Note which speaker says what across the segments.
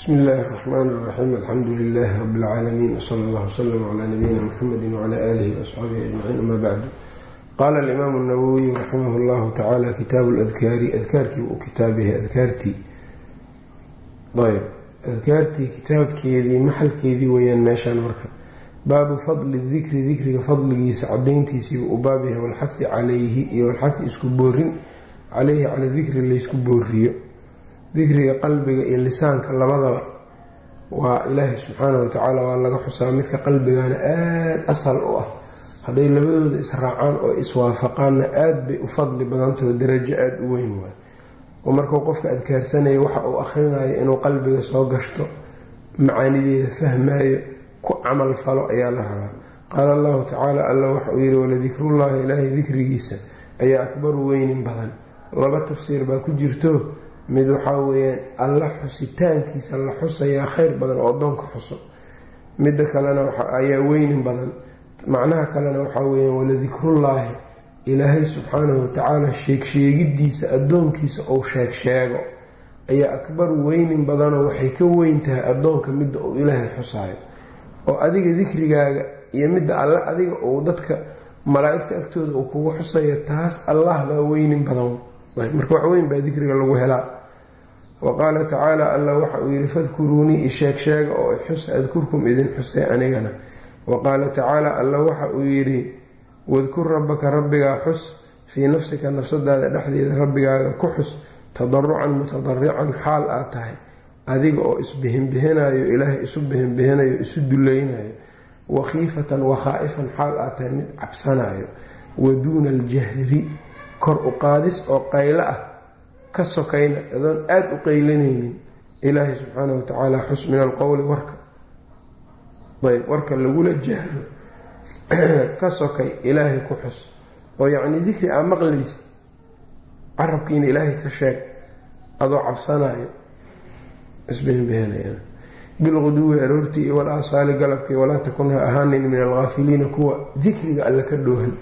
Speaker 1: bsmi illaahi raxmaan raxiim alxamdu lilaahi rabi lcaalamiin wsala allah wslama cla nabiyina muxamedi wcla aalihi waasxaabihi ajmaciin ama bacdu qaala alimaamu nawowiy raximah llahu tacaala kitaabu ladkaari adkaarkii u kitaab yahay adkaartii ayb adkaartii kitaabkeedii maxalkeedii weyaan meeshaan marka. Baabu fadli dikri dikriga fadligiisa cadayntiisiibuu u baab yahay walxahi calayhi iyo walxahi isku boorin caleyhi cala dikri laysku booriyo dikriga qalbiga iyo lisaanka labadaba waa ilaahay subxaanahu watacaala waa laga xusaa midka qalbigana aada asal u ah. Hadday labadooda israacaan oo iswaafaqaanna aada bay u fadli badantaho darajo aada u weyn waay. Oo markuu qofka adkaarsanaya waxa uu akhrinayo inuu qalbiga soo gashto macaanideeda fahmayo ku camal falo ayaa la rabaa. Qaala allahu tacaala alla waxa uu yihi waladikrullaahi ilaahay dikrigiisa ayaa akbaru weynin badan. Laba tafsiir baa ku jirto mid waxaa weeyaan alla xusitaankiisa la xusayaa kheyr badan oo addoonka xuso. Midda kalena ayaa weynin badan. Macnaha kalena waxaa weyaan waladikrullaahi ilaahay subxaanahu watacaala sheegsheegidiisa addoonkiisa ou sheeg sheego. Ayaa akbar weynin badanoo waxay ka weyn tahay addoonka midda uu ilaahay xusaayo. Oo adiga dikrigaaga iyo midda alle adiga uu dadka malaa-igta agtooda uu kugu xusayo taas allah baa weynin badan. Marka wax weyn baa dikriga lagu helaa wa qaala tacaala alla waxa uu yihi fadkuruunii isheeg sheega oo xusa adkurkum idin xusay anigana. Wa qaala tacaala alla waxa uu yidhi wadkur rabbaka rabbigaa xus fii nafsika nafsadaada dhexdeeda rabbigaaga ku xus tadarucan mutadarican xaal aad tahay. Adiga oo isbihinbihinayo ilaahay isu bihinbihinayo isu dulaynayo wakhiifatan wakhaa-ifan xaal aad tahay mid cabsanayo wa duuna aljahri kor u qaadis oo qaylo ah ka sokayna adoon aada u qaylinaynin ilaahay subxaana wa tacaala xus min alqowli warka ayb warka lagula jahlo ka sokay ilaahay ku xus. Oo yacnii dikri aa maqlaysa carabkiina ilaahay ka sheeg adoo cabsanayo isbihinbihinaya bilquduwi aroortii iyo walaasaali galabkii walaa takun ha ahaanin min alghaafiliina kuwa dikriga alle ka dhoohan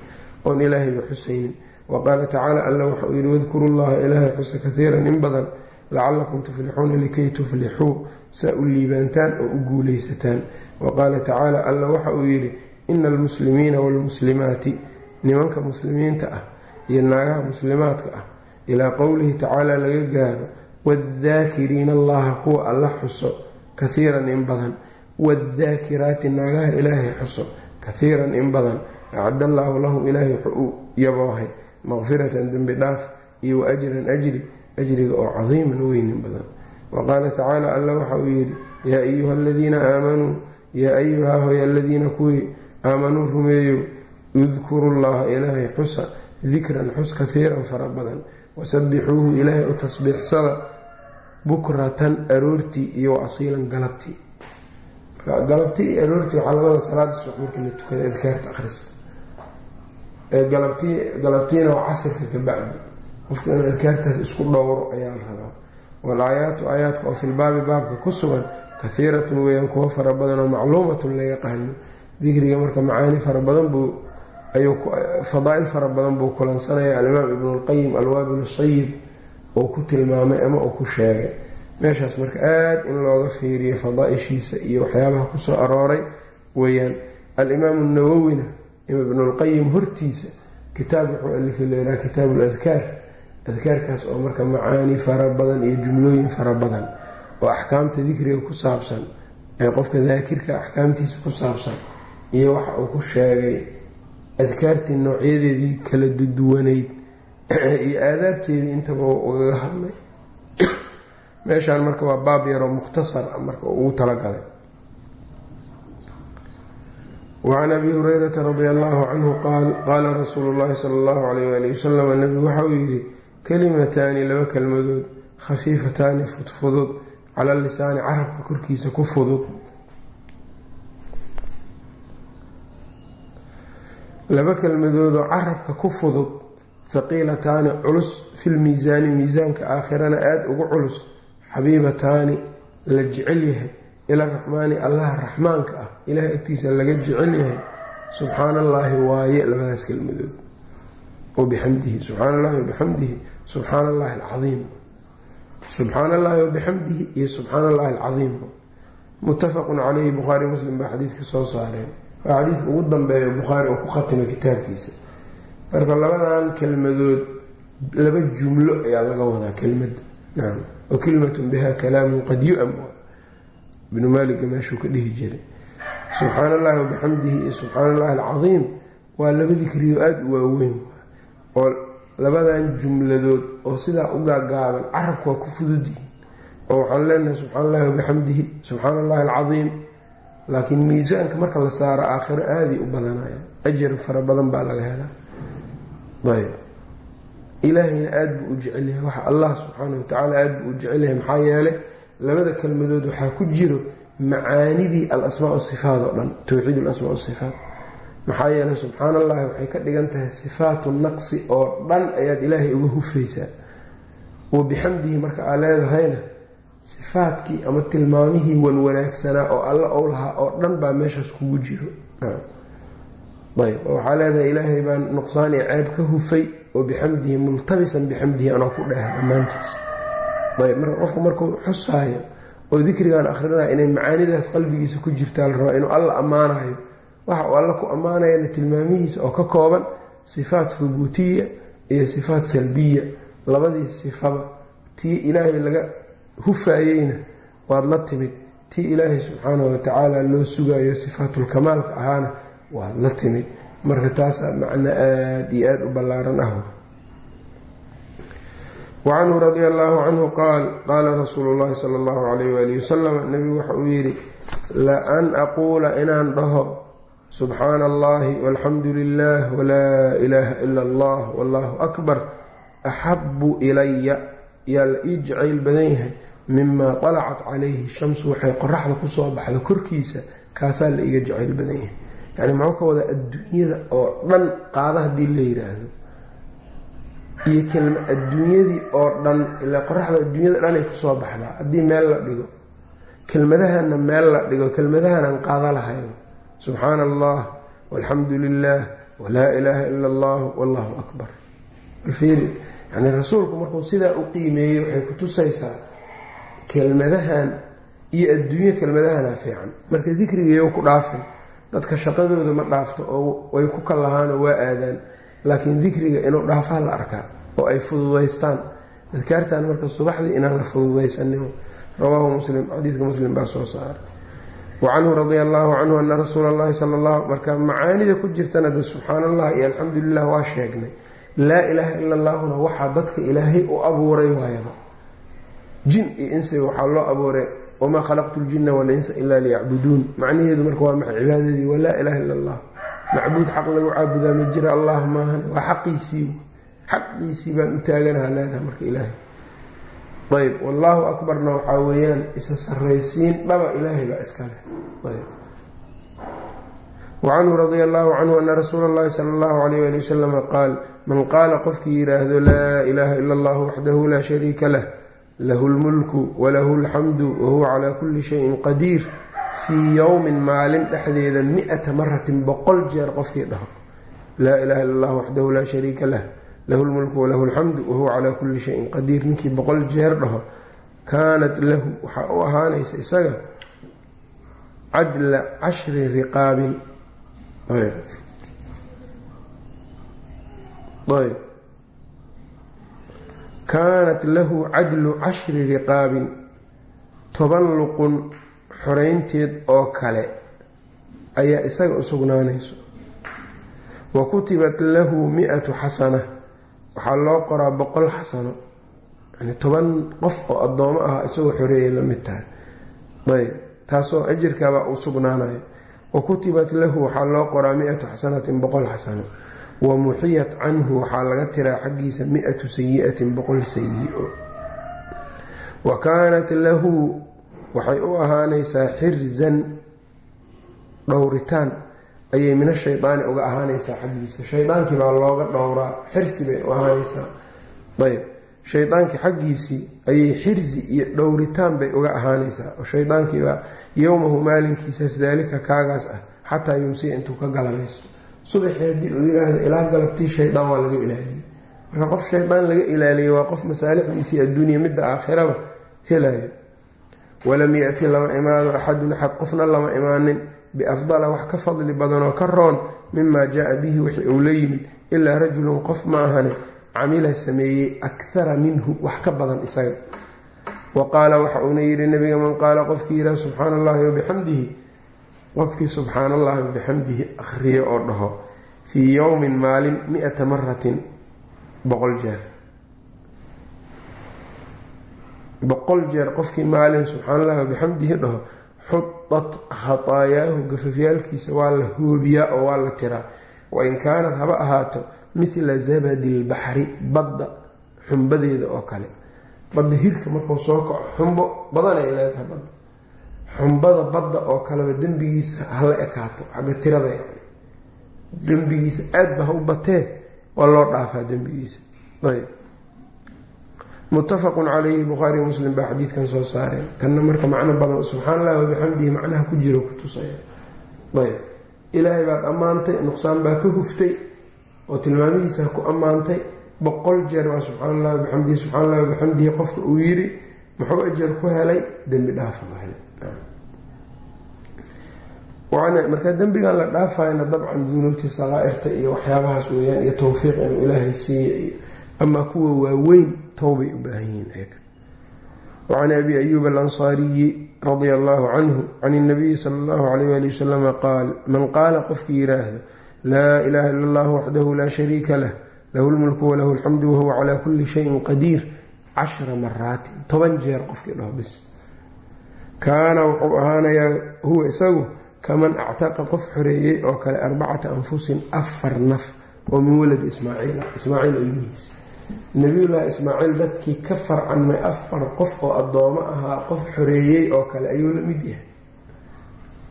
Speaker 1: oon ilaahayba xusaynin wa tacaala alla waxa uu yihi wadkuru llaha ilaahay xusa kaiiran in badan lacalakum tuflixuuna likay tuflixuu saa u liibaantaan oo u guulaysataan wa qaala tacaala alla waxa uu yidhi ina almuslimiina waalmuslimaati nimanka muslimiinta ah iyo naagaha muslimaadka ah ilaa qowlihi tacaala laga gaaro waaddaakiriina allaha kuwa alla xuso kaiiran in badan waaddaakiraati naagaha ilaahay xuso kaiiran in badan acad allaahu lahum ilaahay wuxuu u yaboohay maqfiratan dembi dhaaf iyo wa ajran ajri ajriga oo cadiiman weynin badan. Wa qaala tacaala alla waxa uu yidhi yaa ayuha aladiina aamanuu yaa ayuha hoy aladiina kuwii aamanuu rumeeyo udkuru llaha ilaahay xusa dikran xus kaiiran fara badan. Wasabixuuhu ilaahay u tasbiixsada bukratan aroortii iyo wa asiilan galabtii. Galabtii iyo aroortii waxaa laga wada salaada subax markii la tukada adkaarta akhrista galabtiina waa casirka ka bacdi. Qofka inuu adkaartaas isku dhowro ayaa la rabaa. Wal-aayaatu aayaadka oo filbaabi baabka ku sugan kahiiratun weeyaan kuwo fara badan oo macluumatun la yaqaano dikriga marka macaani fara badan buu fadaa-il fara badan buu kulansanaya. Alimaam ibnulqayim alwaabil sayib oo ku tilmaamay ama uu ku sheegay. Meeshaas marka aada in looga fiiriyo fadaa-ishiisa iyo waxyaabaha ku soo arooray weeyaan. Alimaamu nawowina ibnulqayim hortiisa kitaab wuxuu alifay leeraa kitaabu ladkaar adkaarkaas oo marka macaani fara badan iyo jumlooyin fara badan oo axkaamta dikriga ku saabsan ee qofka daakirka axkaamtiisa ku saabsan iyo waxa uu ku sheegay adkaartii noocyadeedii kala duduwanayd iyo aadaabteedii intaba ugaga hadlay. Meeshaan marka waa baab yaroo mukhtasar a marka ugu talagalay wacan abi hurayrata radia allahu canhu qaal qaala rasuulu llahi sala allahu alayh waali wasalam nabigu waxa uu yidhi kalimataani laba kelmadood khafiifataani fudfudud cala lisaani carabka korkiisa ku fudud laba kelmadoodoo carabka ku fudud haqiilataani culus filmiisaani miisaanka aakhirana aada ugu culus xabiibataani la jecel yahay ila raxmaani allaha raxmaanka ah. Ilahay agtiisa laga jecel yahay. Subxaana allaahi waaye labadaas kelmadood. Oo bixamdihi subxaana allahi wabixamdihi subxaana allahi alcadiim. Subxaana allahi wabixamdihi iyo subxaana allahi alcaiim muttafaqun caleyhi bukhaari muslim baa xadiidka soo saareen. Waa xadiidka ugu dambeeya bukhaari oo ku khatimay kitaabkiisa. Marka labadan kelmadood laba jumlo ayaa laga wadaa kelmada nacam wa kelimatun biha kalaamun qad yu-am ibnu maaliga meeshuu ka dhihi jiray. Subxaana allahi wabixamdihi iyo subxaana allahi alcaiim waa laba dikriyo aada u waaweyn oo labadan jumladood oo sidaa u gaagaaban carabku waa ku fudud yihiin oo waxaan leenahay subxaana allahi wabixamdihi subxaana allahi alcaiim laakiin miisaanka marka la saaro aakhiro aaday u badanaya ajar fara badan baa laga helaa. Ayb ilaahayna aada buu u jecelyahay waxa allah subxaana watacaala aada buu u jecelyahay maxaa yeelay labada kelmadood waxaa ku jiro macaanidii alasmaa sifaat oo dhan towxiid alasmaa sifaat maxaa yeelay subxaan allahi waxay ka dhigan tahay sifaatu naqsi oo dhan ayaad ilaahay uga hufaysaa. Wa bixamdihi marka aa leedahayna sifaadkii ama tilmaamihii wanwanaagsanaa oo alla ou lahaa oo dhan baa meeshaas kugu jiro. Ayb waxaa leedahay ilaahay baan nuqsaan iyo ceeb ka hufay oo bixamdihi multabisan bixamdihi anoo ku dheeha dhammaantiis marka qofku markuu xusaayo oo dikrigan akhrinaya inay macaanidaas qalbigiisa ku jirtaa la rabaa inuu alla ammaanayo. Waxa uu alla ku ammaanayana tilmaamihiisa oo ka kooban sifaat hubuutiya iyo sifaat salbiya. Labadii sifaba tii ilaahay laga hufaayeyna waad la timid. Tii ilaahay subxaanahu watacaala loo sugayo sifaatulkamaalka ahaana waad la timid. Marka taasaa macno aada iyo aada u ballaaran ah wacanhu radi allahu canhu qaal qaala rasuulu llahi sala allahu calayh waali wasalam nebigu waxa uu yidhi la-an aquula inaan dhaho subxaana allahi walxamdu lilah walaa ilaaha ila allah wallahu akbar axabu ilaya yaa la ii jacayl badan yahay mimaa alacat calayhi shamsu waxay qoraxda ku soo baxda korkiisa kaasaa la iga jacayl badan yahay yani muxuu ka wadaa adduunyada oo dhan qaada haddii la yiraahdo iyo adduunyadii oo dhan ilaa qoraxda adduunyada dhan ay ku soo baxdaa. Haddii meel la dhigo kelmadahana meel la dhigo kelmadahanaan qaada lahayn. Subxaana allah walxamdu lilah walaa ilaaha ila allah wallahu akbar. Yani rasuulku markuu sidaa u qiimeeyey waxay ku tusaysaa kelmadahan iyo adduunyo kelmadahana fiican. Marka dikrigeeyo ku dhaafin dadka shaqadooda ma dhaafto oo way ku kallahaanoo waa aadaan. Laakiin dikriga inuu dhaafaa la arkaa oo ay fududaystaan. Adkaartan marka subaxdii inaan la fududaysanimo rawaahu muslim xadiidka muslim baa soo saaray. Wa canhu radia allaahu canhu ana rasuula allahi sala allah marka macaanida ku jirtana de subxaan allah iyo alxamdu lilah waa sheegnay. Laa ilaaha ila allaahuna waxaa dadka ilaahay u abuuray waayaba. Jin iyo insiga waxaa loo abuuray wamaa khalaqtu ljina walinsa ilaa liyacbuduun macnaheedu marka waa maxay? Cibaadadii waa laa ilaaha illa allah macbuud xaq lagu caabudaa ma jira? Allah maahan waa xaqiisii xaqiisii baan u taaganaha leedaha marka ilaahay. Ayb wallaahu akbarna waxaa weeyaan isa saraysiin dhaba ilaahay baa iskale ayb wacanhu radia allahu canhu ana rasuula allahi sala allahu alayh ali wasalama qaal man qaala qofkii yidhaahdo laa ilaaha ila allah waxdahu laa shariika lah lahu lmulku walahu alxamdu wahuwa calaa kulli shayin qadiir fii yowmin maalin dhexdeeda mi-ata maratin boqol jeer qofkii dhaho laa ilaha illa allah waxdahu laa shariika lah lahu lmulku walahu alxamdu wahuwa calaa kulli shayin qadiir ninkii boqol jeer dhaho kaanat lahu waxaa u ahaanaysa isaga cadla cashri riqaabin. Ayb. Kaanat lahu cadlu cashri riqaabin. Toban luqun xoreynteed oo kale ayaa isaga u sugnaanayso. Wa kutibat lahu mi-atu xasana waxaa loo qoraa boqol xasano yani toban qof oo addoomo ah isagoo xoreeyay la mid tahay. Ayb taasoo ajirkaabaa u sugnaanaya wa kutibat lahu waxaa loo qoraa mi-atu xasanatin boqol xasano. Wa muxiyat canhu waxaa laga tiraa xaggiisa mi-atu sayi-atin boqol sayi-o. Wa kaanat lahu waxay u ahaanaysaa xirzan dhowritaan ayay min ashaydaani uga ahaanaysaa xaggiisa. Shaydaankii baa looga dhowraa xirsi bay u ahaanaysaa. Ayb shaydaankii xaggiisii ayay xirsi iyo dhowritaan bay uga ahaanaysaa. Oo shaydaankiibaa yowmahu maalinkiisaas daalika kaagaas ah xataa yumsiya intuu ka galabaysto subaxii haddii uu yiraahdo ilaa galabtii shaydaan waa laga ilaaliyey. Marka qof shaydaan laga ilaaliyo waa qof masaalixdiisii adduuniya midda aakhiraba helayo walam yati lama imaado axadun axad qofna lama imaanin biafdala wax ka fadli badanoo ka roon mimaa jaa bihi wixii uu la yimid ilaa rajulun qof ma ahane camila sameeyey akara minhu wax ka badan isaga. Wa qaala waxa uuna yidhi nabiga man qaala qofkii yidhaha subxaana allahi wabixamdihi qofkii subxaana allahi wabixamdihi akhriyo oo dhaho fii yowmin maalin mi-ata maratin boqol jeer. Boqol jeer qofkii maalin subxaana allahi wabixamdihi dhaho xudat khataayaahu gafafyaalkiisa waa la hoobiyaa oo waa la tiraa wain kaanat haba ahaato mithla zabadi lbaxri badda xumbadeeda oo kale badda hirka markuu soo kaco xumbo badanay leedahay badda xumbada badda oo kaleba dembigiisa hala ekaato xagga tirada yani dembigiisa aad ba ha u batee waa loo dhaafaa dembigiisa ayb muttafaqun calayhi bukhaariy muslim baa xadiidkan soo saareen kanna marka macno badan subxaana allahi wabixamdihi macnaha ku jiro ku tusaya. Ayb. Ilaahay baad ammaantay nuqsaan baa ka huftay oo tilmaamihiisa ku ammaantay. Boqol jeer waa subxaana allahi wabixamdihi subxana allahi wabixamdihi qofka uu yiri muxuu ajar ku helay dembi dhaafa u helay. Marka dembigan la dhaafayna dabcan dunuubtii saqaairta iyo waxyaabahaas weyaan iyo towfiiq inuu ilaahay siiya iyo amaa kuwa waaweyn towbay u baahan yihiin eeg wacan abi ayuub alansaariyi radia allahu canhu can اnabiyi sala اllahu alayh ali wasalama qaal man qaala qofkii yiraahdo laa ilaha ila allah waxdahu laa shariika lah lahu lmulku walahu alxamdu wahuwa calaa kuli shayin qadiir. Cashra maraatin toban jeer qofkii dhaho bis kaana wuxuu ahaanayaa huwa isagu kaman actaqa qof xoreeyey oo kale arbacata anfusin afar naf oo min waladi ismaaciil ismaaciil ilmihiisa nabiyullaahi ismaaciil dadkii ka farcanmay afar qof oo addoomo ahaa qof xoreeyey oo kale ayuu la mid yahay.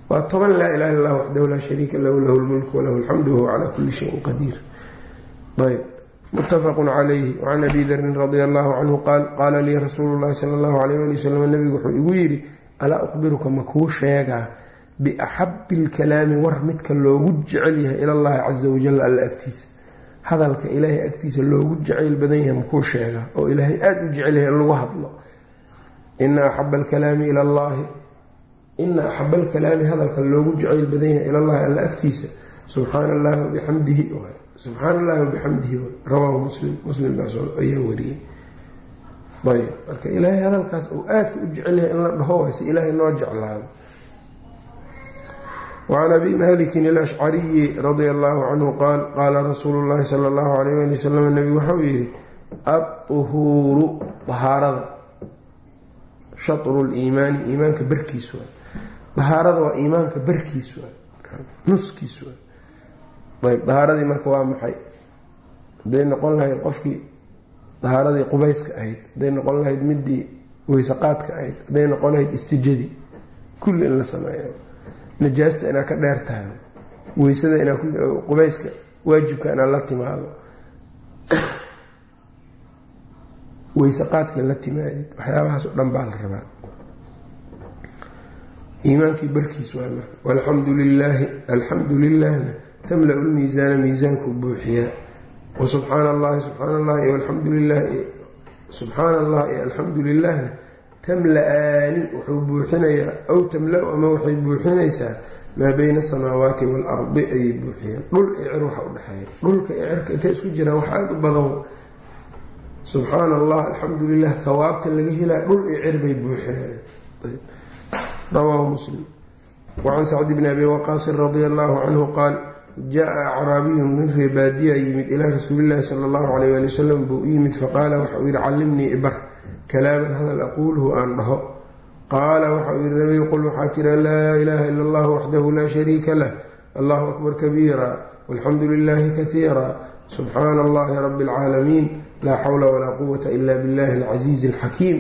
Speaker 1: Waa toban laa ilaha lah waxdahu laa shariika lahu lahu lmulku walahu alxamdu wahuwa calaa kulli shayin qadiir. Ayb. Muttafaqu calayhi. Wacan abi darin radia allahu canhu qaal qaala lii rasuulu llahi sala allahu alayh ali wasalam nabigu wuxuu igu yidhi alaa ukhbiruka ma kuu sheegaa biaxabi ilkalaami war midka loogu jecel yahay ilallahi casa wajal alla agtiisa hadalka ilaahay agtiisa loogu jacayl badan yahay makuu sheegaa oo ilaahay aada u jecel yahay in lagu hadlo. Ina axaba alkalaami ila llahi ina axaba alkalaami hadalka loogu jacayl badan yahay ilallahi alla agtiisa. Subxaana allahi wabixamdihi subxaana allahi wabixamdihi rawaahu muslim. Muslim baas ayaa wariyey. Ayb marka ilaahay hadalkaas uu aadka u jecel yahay in la dhaho waay si ilaahay noo jeclaado wacan abi malikin alashcariyi radia allahu canhu qaal qaala rasuulu llahi sala allahu alayh ali wasalam nebigu waxau yidhi aduhuuru dahaarada shatru liimaani iimaanka barkiis waay dahaarada waa iimaanka barkiis waay nuskiis waay ayb dahaaradii marka waa maxay hadday noqon lahayd qofkii dahaaradii qubayska ahayd hadday noqon lahayd midii weysaqaadka ahayd hadday noqon lahayd istijadii kulli in la najaasta inaad ka dheer tahay weysada inaa qubayska waajibka inaad la timaado. Weyse qaadka la timaadid waxyaabahaas o dhan baa la rabaa. Iimaankii barkiis waa marka walxamdu lilaahi alxamdu lilahna tamla-u lmiisaana miisaankuu buuxiyaa. Wasubxaana allahi subxaana allahi iyo alxamdu lilah subxaana allah iyo alxamdu lilahna tamla-aani wuxuu buuxinayaa aw tamla-u ama waxay buuxinaysaa maa bayna asamaawaati waalardi ayay buuxiyeen. Dhul icir waxa u dhexeeya. Dhulka icirka intay isku jiraan wax aada u badan. Subxaana allah alxamdu lilah hawaabta laga helaa dhul icir bay buuxinayaan. Rawaahu muslim. Wacan sacdi bni abi waqaasin radia allahu canhu qaal jaa acraabiyun nin reebaadiya yimid ilaa rasuulillahi sala allahu alayh ali wasalam buu u yimid faqaala waxa uu yihi callimnii kalaaman hadal aquuluhu aan dhaho. Qaala waxa uu yihi nabigu qul waxaa tira laa ilaaha ila allah waxdahu laa shariika lah. Allahu akbar kabiira walxamdu lilaahi kaiira subxaana allahi rabi alcaalamiin laa xawla walaa quwata ila billahi alcasiizi alxakiim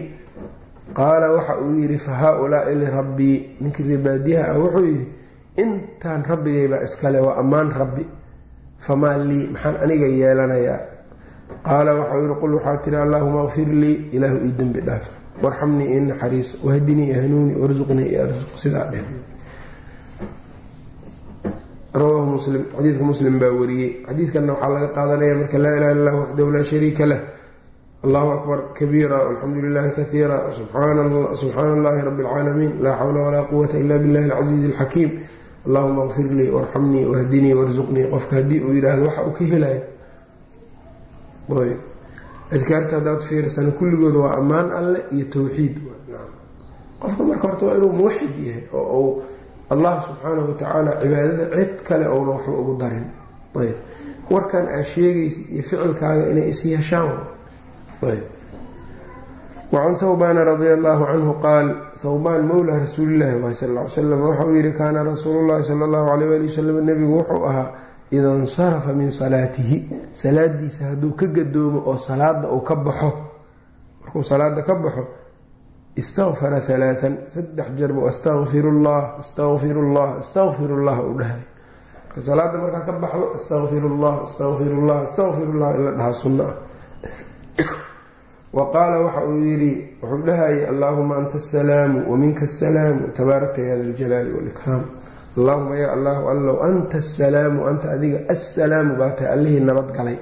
Speaker 1: qaala waxa uu yidhi fa haa-ulaai lirabbii ninkii reebaadiyaha ah wuxuu yidhi intaan rabbigaybaa iskale waa ammaan rabbi. Famaa lii maxaan aniga yeelanayaa qaala waxau yihi qul waxaa tiri allaahuma kfir lii. Ilaahu ii dembi dhaaf. Warxamnii ii naxariiso wahdinii hanuuni warsuqnii iyo arsuq sidaa dheh. Rawaahu muslim. Xadiidka muslim baa wariyey. Xadiidkanna waxaa laga qaadanaya marka laa ilaha illah waxdahu laa shariika lah. Allahu akbar kabiira alxamdu lilahi kaiira subxaana allahi rabi اlcaalamiin laa xawla walaa quwata ila billahi alcasiizi alxakiim allahuma kfir lii warxamnii wahdinii warsuqnii qofka haddii uu yidhaahdo waxa uu ka helayo adkaarta haddaad fiirsana kulligood waa ammaan alle iyo towxiid qofka marka horta waa inuu muwaxid yahay oo uu allah subxaanahu watacaala cibaadada cid kale ouna waxba ugu darin. Ayb. Warkan aad sheegaysid iyo ficilkaaga inay is yeeshaan. Wacan thawbaana radia allahu canhu qaal thawbaan mowla rasuulillahi waay sal slam waxauu yihi kaana rasuulullahi sala allahu alayh ali wasalam nebigu wuxuu ahaa ida insarafa min salaatihi salaadiisa hadduu ka gadoomo oo salaada uu ka baxo markuu salaada ka baxo istaqfara alaaan saddex jeer buu astaqfiru llah astaqfiru llah astaqfiru llah uu dhahay. Marka salaada markaa ka baxdo astaqfiru llah astaqfiru llah astaqfiru llah in la dhahaa sunno ah wa waxa uu yidhi wuxuu dhahayay allaahuma anta asalaamu waminka asalaamu tabaarakta ya da ljalaali walikraam allahuma yaa allahu allow anta asalaamu anta adiga assalaamu baa tahay. Allihii nabadgalay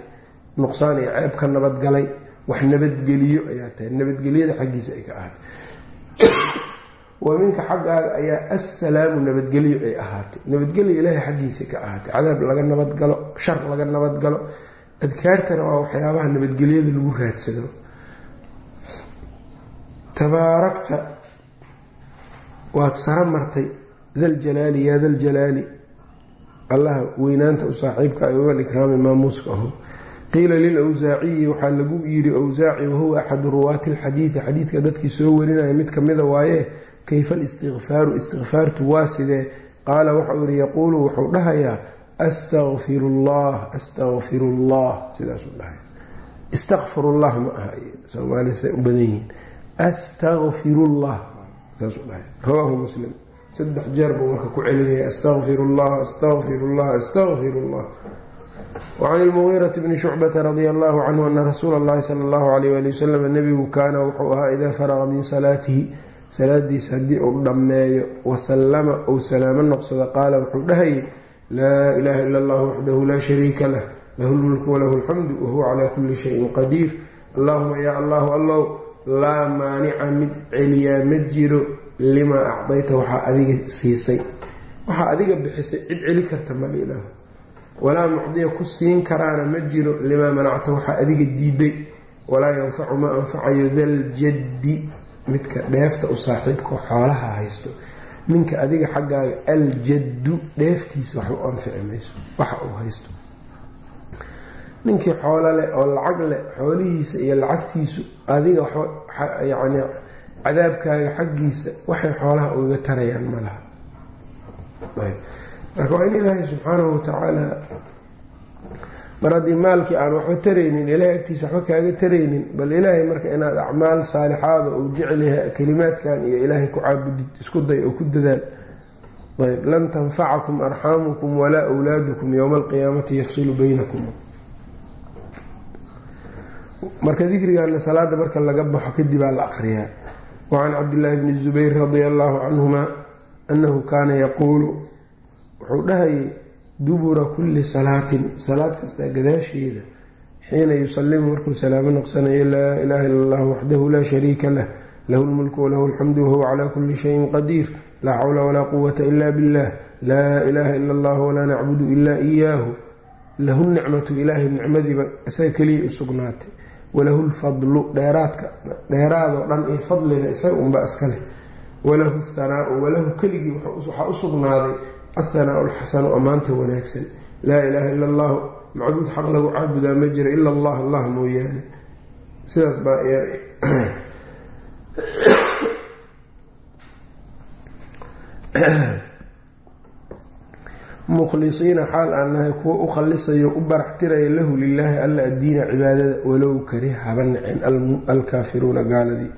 Speaker 1: nuqsaan iyo ceeb ka nabadgalay wax nabadgeliyo ayaa tahay. Nabadgelyada xaggiisa ay ka ahaatay. Wa minka xaggaaga ayaa assalaamu nabadgelyo ay ahaatay. Nabadgelyo ilaahay xaggiisa ka ahaatay. Cadaab laga nabadgalo shar laga nabadgalo adkaartana waa waxyaabaha nabadgelyada lagu raadsado. Tabaarakta waad saro martay daljalaali yaa daljalaali. Allaha weynaanta u saaxiibka ay uga ikraami maamuuska aho. Qiila lilwsaaciyi waxaa lagu yidhi wsaaci wahuwa axadu ruwaati alxadiidi xadiidka dadkii soo warinaya mid kamida waaye kayfa alistikfaaru istikfaartu waa sidee? Qaala waxau yihi yaquulu wuxuu dhahayaa astaqfiru llah astaqfiru llah sidaasuu dhahay istakfirullah ma aha soomaalisa u badan yihiin. Astaqfirullah saasuu dhahay rawaahu muslim saddex jeer buu marka ku celinaya astaqfiru llah astaqfiru llah astaqfiru llah wacan ilmugiirati bni shucbata radia allahu canhu ana rasuula allahi sala allahu alayh ali wasalam nebigu kaana wuxuu ahaa idaa faraqa min salaatihi salaadiisa haddii uu dhammeeyo wasallama ou salaamo noqsado qaala wuxuu dhahayay laa ilaaha ila allah waxdahu laa shariika lah lahu lmulku walahu alxamdu wahuwa calaa kulli shayin qadiir. Allahuma yaa allahu allow laa maanica mid celiyaa ma jiro limaa acdayta waxaa adiga siisay. Waxaa adiga bixisay. Cid celi karta mala ilaahu walaa mucdiya ku siin karaana ma jiro. Limaa manacta waxaa adiga diiday. Walaa yanfacu ma anfacayo daljaddi midka dheefta u saaxiibkao xoolaha haysto. Ninka adiga xaggaaga aljaddu dheeftiisa waxba u anfici mayso. Waxa uu haysto. Ninkii xoolo leh oo lacag leh xoolihiisa iyo lacagtiisu adiga yani cadaabkaaga xaggiisa waxay xoolaha uga tarayaan ma laha. Marka waa in ilaahay subxaanahu watacaala mar haddii maalkii aan waxba taraynin ilaahay agtiisa waxba kaaga taraynin bal ilaahay marka inaad acmaal saalixaada uu jecel yahay kalimaadkan iyo ilaahay ku caabudid isku day oo ku dadaal. Ayb. Lan tanfacakum arxaamukum walaa wlaadukum yowma alqiyaamati yafsilu baynakum. Marka dikrigana salaada marka laga baxo kadibaa la aqriyaa wacan cabdillaahi bni zubayr radia allahu canhuma annahu kaana yaquulu wuxuu dhahayay dubura kulli salaatin salaad kasta gadaasheeda xiina yusalimu markuu salaamo noqsanayo laa ilaaha illa allah waxdahu laa shariika lah lahu lmulku walahu alxamdu wahuwa calaa kulli shayin qadiir laa xawla walaa quwata ila billah laa ilaaha ila allah walaa nacbudu ilaa iyaahu lahu nicmatu ilaahay nicmadiiba isaga keliya u walahu lfadlu dheeraadka dheeraadoo dhan ee fadliga isaga unba iska leh. Walahu thanaau walahu keligii waxaa u sugnaaday athanaau alxasanu ammaanta wanaagsan. Laa ilaaha ila allahu macbuud xaq lagu caabudaa ma jira ila allah allah mooyaane. Sidaas baa mukhlisiina xaal aan nahay kuwa u khalisayo u baraxtiraya lahu lilaahi alla addiina cibaadada walow kariha haba nacen alkaafiruuna gaaladii.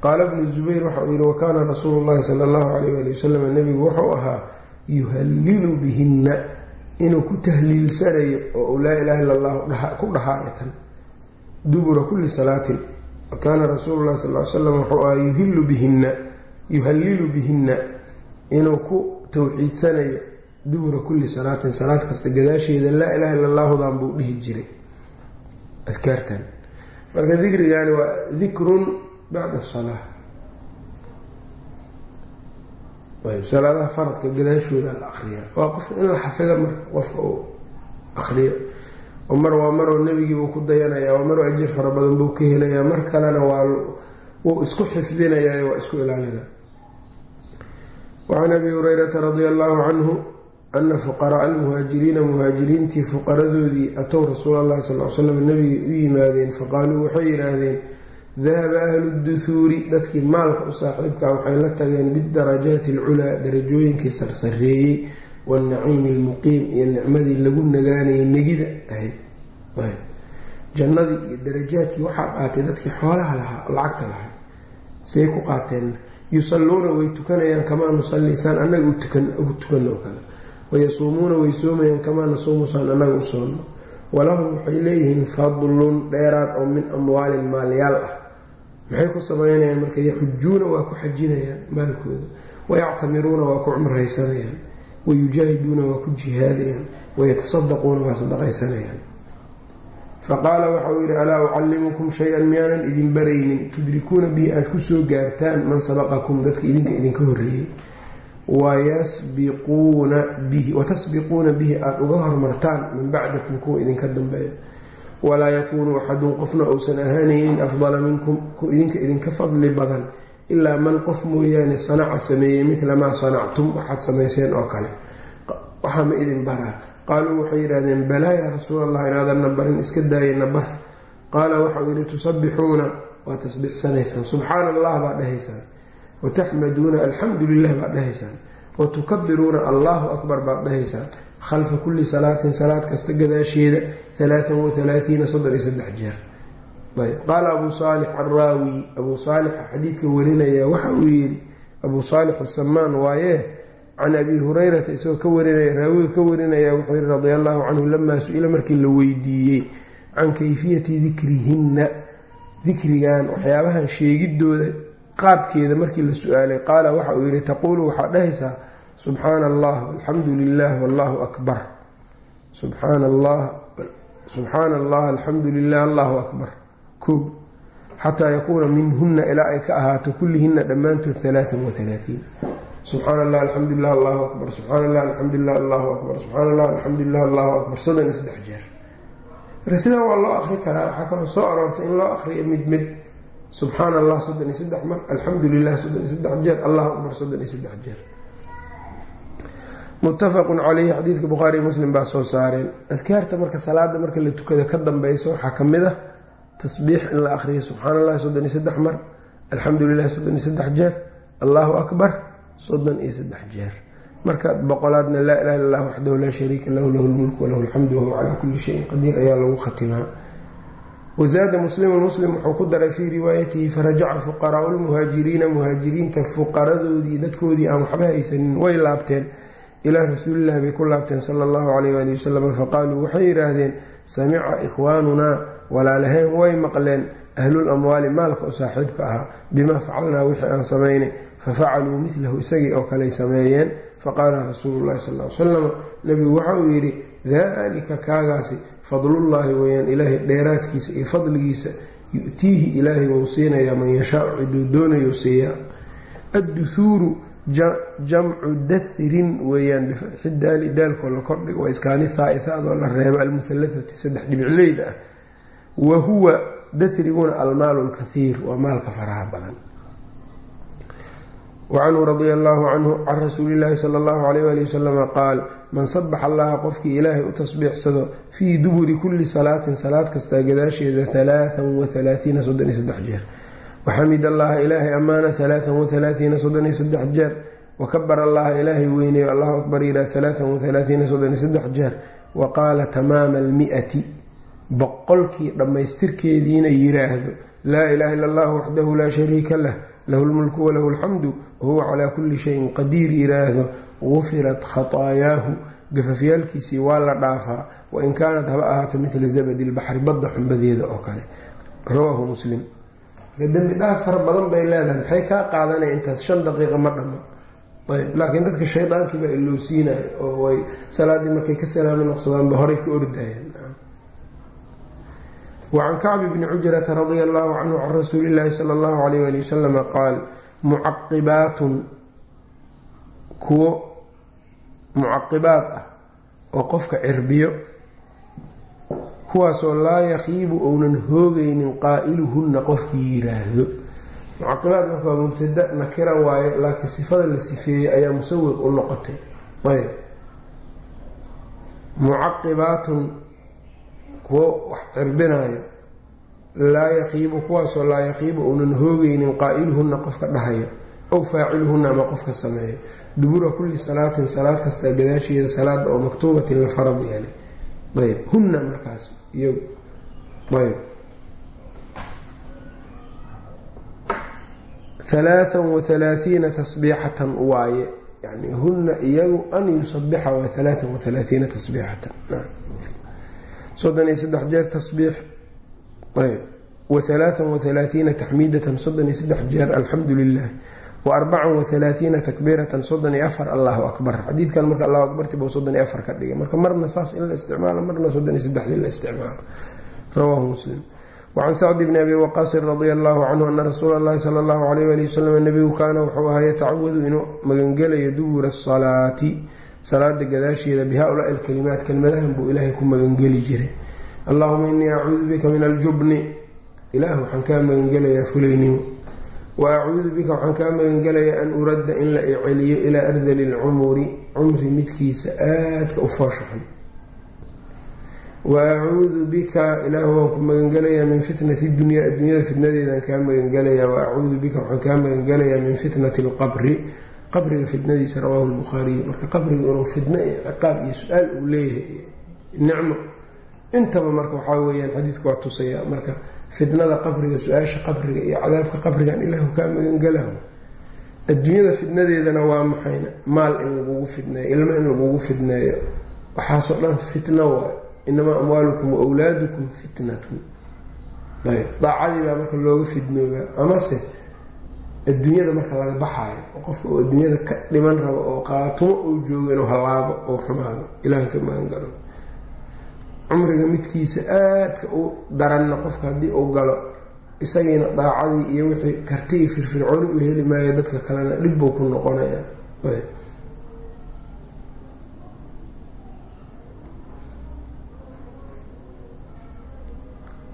Speaker 1: Qaala bnu zubayr waxa uu yihi wakaana rasuulu llahi sala allahu calayh ali wasalam nebigu wuxuu ahaa yuhallilu bihinna inuu ku tahliilsanayo oo uu laa ilaha illa allahu ku dhahaayatan dubura kulli salaatin. Wakaana rasuulu llahi sal slam wuxuu ahaa yuhilu bihinna yuhallilu bihinna inuu ku tawxiidsanayo dubura kulli salaatin salaad kasta gadaasheeda laa ilaha illa allahudan buu dhihi jiray adkaartan. Marka dikrigani waa dikrun bacda salaa salaadaha faradka gadaashooda la akriyaa waa qof in la xafida marka qofka uu akriyo oo mar waa maroo nebigiibuu ku dayanaya waa maroo ajir fara badan buu ka helayaa. Mar kalena waa wuu isku xifdinayaa waa isku ilaalina. Wacan abi hurayrata radia allahu canhu ana fuqaraa almuhaajiriina muhaajiriintii fuqaradoodii atow rasuul allahi sal l slam nabigay u yimaadeen faqaaluu waxay yidhaahdeen dahaba ahlu duhuuri dadkii maalka u saaxiibkaa waxay la tageen bidarajaati alculaa darajooyinkii sarsareeyey waalnaciimi almuqiim iyo nicmadii lagu nagaanayay negida ahayd jannadii iyo darajaadkii waxaa qaatay dadkii xoolaha lahaa lacagta lahaa say ku qaateen yusalluuna way tukanayaan kamaa nusalli saan annaga ugu tukanno kale wayasuumuuna way soomayaan kamaa nasuumu saan annaga u soonno walahum waxay leeyihiin fadlun dheeraad oo min amwaalin maalyaal ah maxay ku sameynayaan marka yaxujuuna waa ku xajinayaan maalkooda wayactamiruuna waa ku cumraysanayaan wayujaahiduuna waa ku jihaadayaan wayatasaddaquuna waa sadaqaysanayaan faqaala waxa uu yidhi alaa ucallimukum shay-an miyaanan idin baraynin tudrikuuna bihi aada ku soo gaartaan man sabaqakum dadka idinka idinka horreeyey watasbiquuna bihi aada uga hormartaan min bacdikum kuwa idinka dambeeya walaa yakuunu axadun qofna uusan ahaanaynin afdala minkum ku idinka idinka fadli badan ilaa man qof mooyaane sanaca sameeyey midla maa sanactum waxaad samayseen oo kale waxaa ma idin baraa qaaluu waxay yidhahdeen balaa yaa rasuul allah inaadanna barin iska daayana bar qaala waxau yidhi tusabbixuuna waa tasbiixsanaysaan subxaana allah baad dhahaysaan wataxmaduuna alxamdu lilah baad dhahaysaan watukabiruuna allahu akbar baad dhahaysaan khalfa kulli salaatin salaad kasta gadaasheeda alaaan waalaaiina soddon iyo saddex jeer ayb qaala abuu saalix araawi abuu saalix xadiidka warinaya waxa uu yidhi abuu saalix asamaan waayee can abi hurayrata isagoo ka warinaya raawiga ka warinaya wuxuu yihi radia allahu canhu lamaa su'ila markii la weydiiyey can kayfiyati dikrihinna dikrigan waxyaabahan sheegidooda qaabkeeda markii la su'aalay qaala waxa uu yihi taquulu waxaad dhahaysaa subxaana allah alxamdu lilah wallahu akbar. Subxaana allah subxaana allah alxamdu lilah allahu akbar. Ko xataa yakuuna minhuna ilaa ay ka ahaato kullihina dhammaantood alaaan waalaaiin subxaana allah alxamdulilah allahu akbar. Subxaana allah alxamdulilah allahu akbar. Subxaana allah alxamdulilah allahu akbar. Soddon iyo saddex jeer. Sidaa waa loo akri karaa? Waxaa kaloo soo aroortay in loo akriyo mid mid subxaana allah soddon iyo saddex mar. Alxamdu lilah soddon iyo saddex jeer. Allahu akbar soddon iyo saddex jeer. Muttafaqun caleyhi xadiidka bukhaariy muslim baa soo saareen. Adkaarta marka salaada marka la tukada ka dambeyso waxaa ka mid ah tasbiix in la akriyo subxaana allahi soddon iyo saddex mar. Alxamdu lilah soddon iyo saddex jeer. Allahu akbar soddon iyo saddex jeer. Marka boqolaadna laa ilaha illa lah waxdahu laa shariika lahu lahu lmulku walahu alxamdu wahuwa calaa kulli shayin qadiir ayaa lagu khatimaa wazaada muslimun muslim wuxuu ku daray fii riwaayatihi farajaca fuqaraau lmuhaajiriina muhaajiriinta fuqaradoodii dadkoodii aan waxba haysanin way laabteen ilaa rasuulillahi bay ku laabteen sala allahu caleyh waali wasalam faqaaluu waxay yidhaahdeen samica ikhwaanunaa walaalaheen way maqleen ahlul amwaali maalka u saaxiibka ahaa bimaa facalnaa wixii aan samaynay fafacaluu midlahu isagii oo kaley sameeyeen faqaala rasuulu llahi sal l salam nebigu waxa uu yidhi daalika kaagaasi fadlullaahi weyaan ilaahay dheeraadkiisa iyo fadligiisa yu-tiihi ilaahay wou siinayaa man yashaau ciduu doonayu siiyaa. Adduhuuru jamcu dathrin weeyaan bifatxi daali daalkoo la kordhigo waa iskaani haaitadoo la reebo almuhallathati saddex dhibicleyda ah. Wa huwa dathriguna almaalu lkathiir waa maalka faraha badan wacanhu radia allahu canhu can rasuuli illaahi sala allahu alayh ali wasalama qaal man sabax allaha qofkii ilaahay u tasbiixsado fii duburi kulli salaatin salaad kastaa gadaasheeda alaaan waalaaiina soddon iyo saddex jeer waxamid allaha ilaahay ammaana alaaan waalaaiina soddon iyo saddex jeer wakabar allaha ilaahay weyneeyo allahu akbar yiraa alaaan waalaaiina soddon iyo saddex jeer wa qaala tamaama almiati boqolkii dhammaystirkeediina yiraahdo laa ilaha illa allah waxdahu laa shariika lah lahu lmulku walahu alxamdu wahuwa calaa kulli shayin qadiir yiraahdo gufirat khataayahu gafafyaalkiisii waa la dhaafaa wain kaanat haba ahaato midla zabadi lbaxri badda xumbadeeda oo kale rawaahu muslim dembi dhaaf fara badan bay leedahay maxay kaa qaadanaya intaas shan daqiiqa ma dhammo ayb laakiin dadka shaydaankii baa iloosiinayo oo way salaaddii markay ka salaamo noqsadaanba horey ka ordayeen wacan kacbi bni cujrata radia allahu canhu can rasuuli llaahi sala allahu alayh ali wasalama qaal mucaqibaatun kuwo mucaqibaad ah oo qofka cirbiyo kuwaasoo laa yakiibu ounan hoogaynin qaa'iluhunna qofkii yiraahdo. Mucaqibaad marka waa mubtada nakira waaye laakiin sifada la sifeeyey ayaa musawir u noqotay. Ayb mucaqibaatun kuwo wax cirbinaayo laa yaqiibu kuwaasoo laa yaqiibu uunan hoogeynin qaa'iluhunna qofka dhahayo ow faaciluhunna ama qofka sameeyo. Dubura kulli salaatin salaad kasta gadaasheeda salaada oo maktuubatin la farad yeelay. Ayb hunna markaas iyagu. Ayb. Halaathan wa halaathiina tasbiixatan waaye yani huna iyagu an yusabixa waa halaathan wa soddon iyo saddex jeer tasbiix. Ayb wa halaathan wa halaathiina taxmiidatan soddon iyo saddex jeer alxamdu lilah wa arbacan wa takbiiratan soddon iyo afar allahu akbar. Xadiidkan marka allahu akbartiba soddon iyo afar ka dhigay. Marka marna saas in la isticmaalo marna soddon iyo saddexdii la isticmaalo. Rawaahu muslim. Wacan sacdi bni abi waqaasin radia allahu canhu ana rasuula allahi sala allahu alayh ali wasalam nabigu kaana wuxuu ahaa yatacawadu inuu magangelayo dubura asalaati salaada gadaasheeda bi haulaai alkalimaat kelmadahan buu ilaahay ku magangeli jiray. Allahuma inii acuudu bika min aljubni. Ilaah waxaan kaa magangelayaa fulaynimo wa acuudu bika waxaan kaa magangelayaa an uradda in la iceliyo ilaa ardali lcumuri cumri midkiisa aadka u fooshaxan wa acuudu bika ilaah waan ku magangelayaa min fitnati dunya adduunyada fitnadeedaan kaa magangelayaa. Wa acuudu bika waxaan kaa magangelayaa min fitnati alqabri qabriga fitnadiisa rawaahu lbukhaariy marka qabriga inuu fitno iyo ciqaab iyo su'aal uu leeyahay nicmo intaba marka waxaa weyaan xadiidku waa tusaya marka fitnada qabriga su'aasha qabriga iyo cadaabka qabrigan ilaahu kaa magangelaho adduunyada fitnadeedana waa maxayna maal in lagugu fidneeyo ilmo in lagugu fidneeyo waxaasoo dhan fitno waay inamaa amwaalukum wa wlaadukum fitnatun. Ayb daacadii baa marka looga fidnoobaa amase adduunyada marka laga baxaayo qofka uu adduunyada ka dhiman rabo oo qaatumo uu joogo inuu hallaabo oo xumaado ilahan ka magangalo cumriga midkiisa aadka u daranna qofka haddii uu galo isagiina daacadii iyo wixii kartigii firfircooni u heli maayo dadka kalena dhibbuu ku noqonaya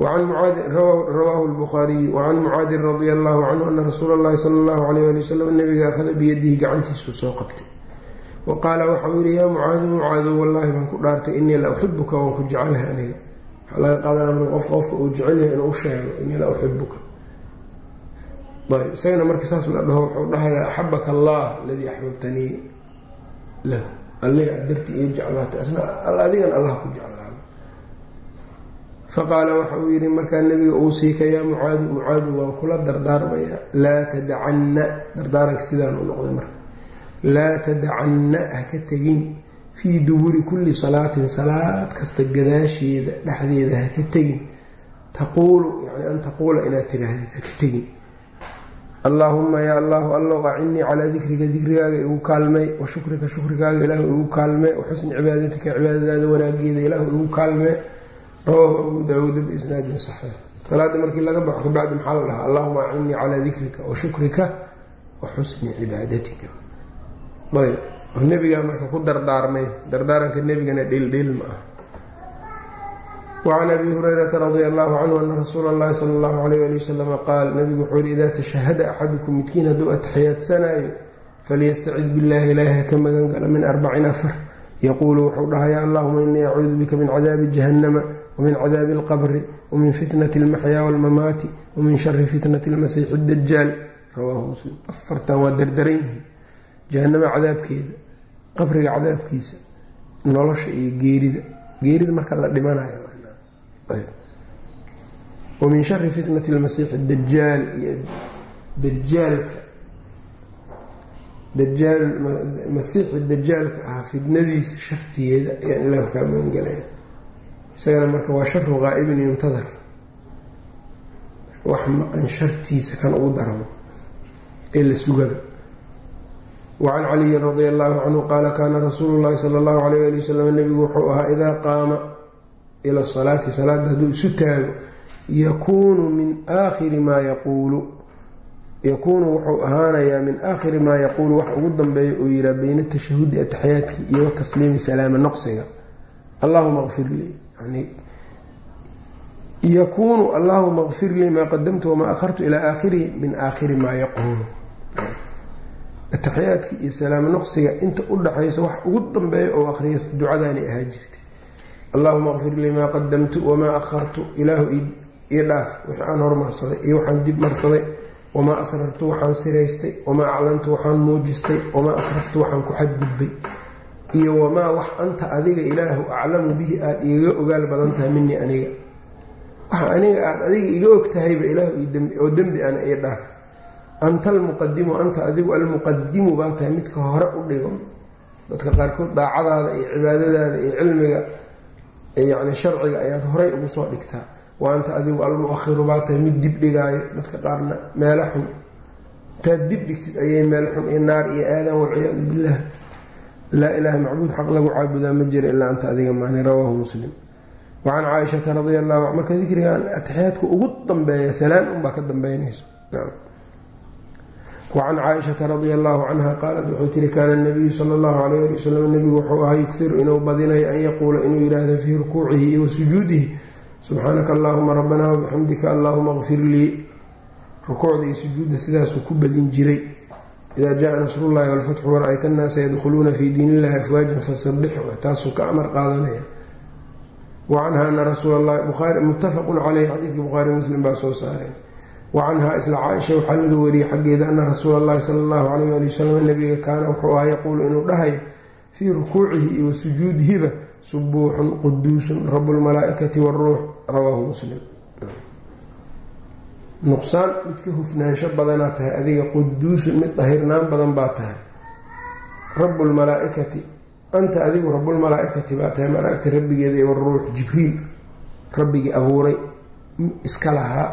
Speaker 1: rawaahu lbukhaariy wacan mucaadin radia allahu canhu ana rasuula llahi sala allahu alayh ali wasalam nabiga akhada biyadihi gacantiisuu soo qabtay wa qaala waxauu yihi yaa mucaadi mucaadow wallaahi baan ku dhaartay inii la uxibuka waan ku jecelahay aniga waxaa laga qaadanaa qof qofka uu jecelyahay inuu sheego inii la uxibuka ayb isagana marka saas la dhaho wuxuu dhahayaa axabaka allah aladii axbabtanii lahu alleh aad dartii ii jeclaatay asna ku jeclaado faqaala waxa uu yidhi markaa nebiga uu siika yaa mucaadu mucaadu waan kula dardaarmayaa. Laa tadacanna dardaaranka sidaan u noqday marka. Laa tadacanna ha ka tegin. Fii duburi kulli salaatin salaad kasta gadaasheeda dhexdeeda ha ka tegin. Taquulu yani an taquula inaad tiraahdid ha ka tegin. Allaahuma yaa allahu allow acinnii calaa dikrika dikrigaaga igu kaalmey wa shukrika shukrigaaga ilaahu igu kaalmee wa xusni cibaadatika cibaadadaada wanaageeda ilaahu igu kaalmee rawaahu abu daawuud biisnaadin saxiix. Salaada markii laga baxo kabacdi maxaa la dhahaa? Allahuma acinnii calaa dikrika wa shukrika wa xusni cibaadatika. Ayb. Nebigaa marka ku dardaarmay. Dardaaranka nebigana dhildhil ma ah wacan abi hurayrata radia allahu canhu ana rasuula allahi sala allahu alayh ali wasalama qaal nabigu wuxuu yihi idaa tashahada axadukum midkiin hadduu atixiyaadsanayo faliyastacid billahi ilaahi haka magan gala min arbacin afar. Yaquulu wuxuu dhahayaa allahuma inii acuudu bika min cadaabi jahannama wamin cadaabi alqabri wamin fitnati almaxyaa walmamaati wamin shari fitnati almasiixi dajaal rawaahu muslim afartan waa dardaran yihiin jahanama cadaabkeeda qabriga cadaabkiisa nolosha iyo geerida geerida marka la dhimanayo wamin shari fitnati lmasiixi dajaal iyo dajaalka dajaal masiixi dajaalka ahaa fitnadiisa shartigeeda ayaan ilaah kaa magangelaya isagana marka waa sharu qaa'ibin yuntadar wax maqan shartiisa kan ugu daramo ee la sugaba wacan caliyin radia allahu canhu qaala kaana rasuulu llahi sala allahu alayh ali wasalam nebigu wuxuu ahaa idaa qaama ila salaati salaada hadduu isu taago yakuunu min aakhiri maa yaquulu. Yakuunu wuxuu ahaanayaa min aakhiri maa yaquulu wax ugu dambeeya uu yihaa bayna tashahudi ataxiyaadkii iyo tasliimi salaama noqsiga allahuma qfir lii yani yakuunu allahuma qfir lii maa qadamtu wamaa akhartu ilaa aakhirihi min aakhiri maa yaquulu. Ataxiyaadka iyo salaamo noqsiga inta u dhaxaysa wax ugu dambeeya oo aqriya ducadaanay ahaa jirtay. Allahuma qfir lii maa qadamtu wamaa akhartu ilaahu ii dhaaf. Wixii aan hormarsaday iyo waxaan dib marsaday. Wamaa asrartu waxaan siraystay. Wamaa aclantu waxaan muujistay. Wamaa asraftu waxaan ku xadgudbay iyo wamaa wax anta adiga ilaahu aclamu bihi aada igaga ogaal badan tahay minii aniga. Waxa aniga aada adiga iga og tahayba ilaahu oo dembi ana ii dhaaf. Anta almuqadimu anta adigu almuqadimu baa tahay midka hore u dhigo. Dadka qaarkood daacadaada iyo cibaadadaada iyo cilmiga yani sharciga ayaad horay ugu soo dhigtaa. Wa anta adigu almu-ahiru baa tahay mid dib dhigaayo dadka qaarna meelo xun. Intaad dib dhigtid ayay meel xun iyo naar iyo aadan walciyaadu billah laa ilaaha macbuud xaq lagu caabudaa ma jira ilaa anta adiga maani rawaahu muslim. Wacan caaishata radia allahu marka dikrigan atixyaadka ugu dambeeya salaan unbaa ka dambeynayso wacan caaishata radia allahu canha qaalat wuxuu tiri kaana nabiyu sala allahu alayh ali wasalam nebigu wuxuu ahaa yughiru inuu badinayo an yaquula inuu yidhaahdo fii rukuucihi iyo wa sujuudihi subxaanaka allahuma rabbana wabixamdika allahuma qfir lii. Rukuucda iyo sujuudda sidaasuu ku badin jiray ida jaa nasrullahi walfatxu wara-ayta annaasa yadkhuluuna fii diin illahi afwaajan fasabix taasuu ka amar qaadanaya wa canha ana rasuul lahi muttafaqun caleyh xadiidka bukhaari muslim baa soo saareen wa canhaa isla caaisha waxaa laga wariyey xaggeeda ana rasuula allahi sala allahu alayh ali wasalam nabiga kaana wuxuu ahaa yaquulu inuu dhahayo fii rukuucihi iyo sujuudihiba subuuxun quduusun rabu lmalaaikati waruux rawaahu muslim nuqsaan mid ka hufnaansho badanaa tahay adiga quduusun mid dahirnaan badan baa tahay. Rabulmalaaikati anta adigu rabulmalaaikati baa tahay malaaigta rabbigeeda iyo waruux jibriil rabbigii abuuray iska lahaa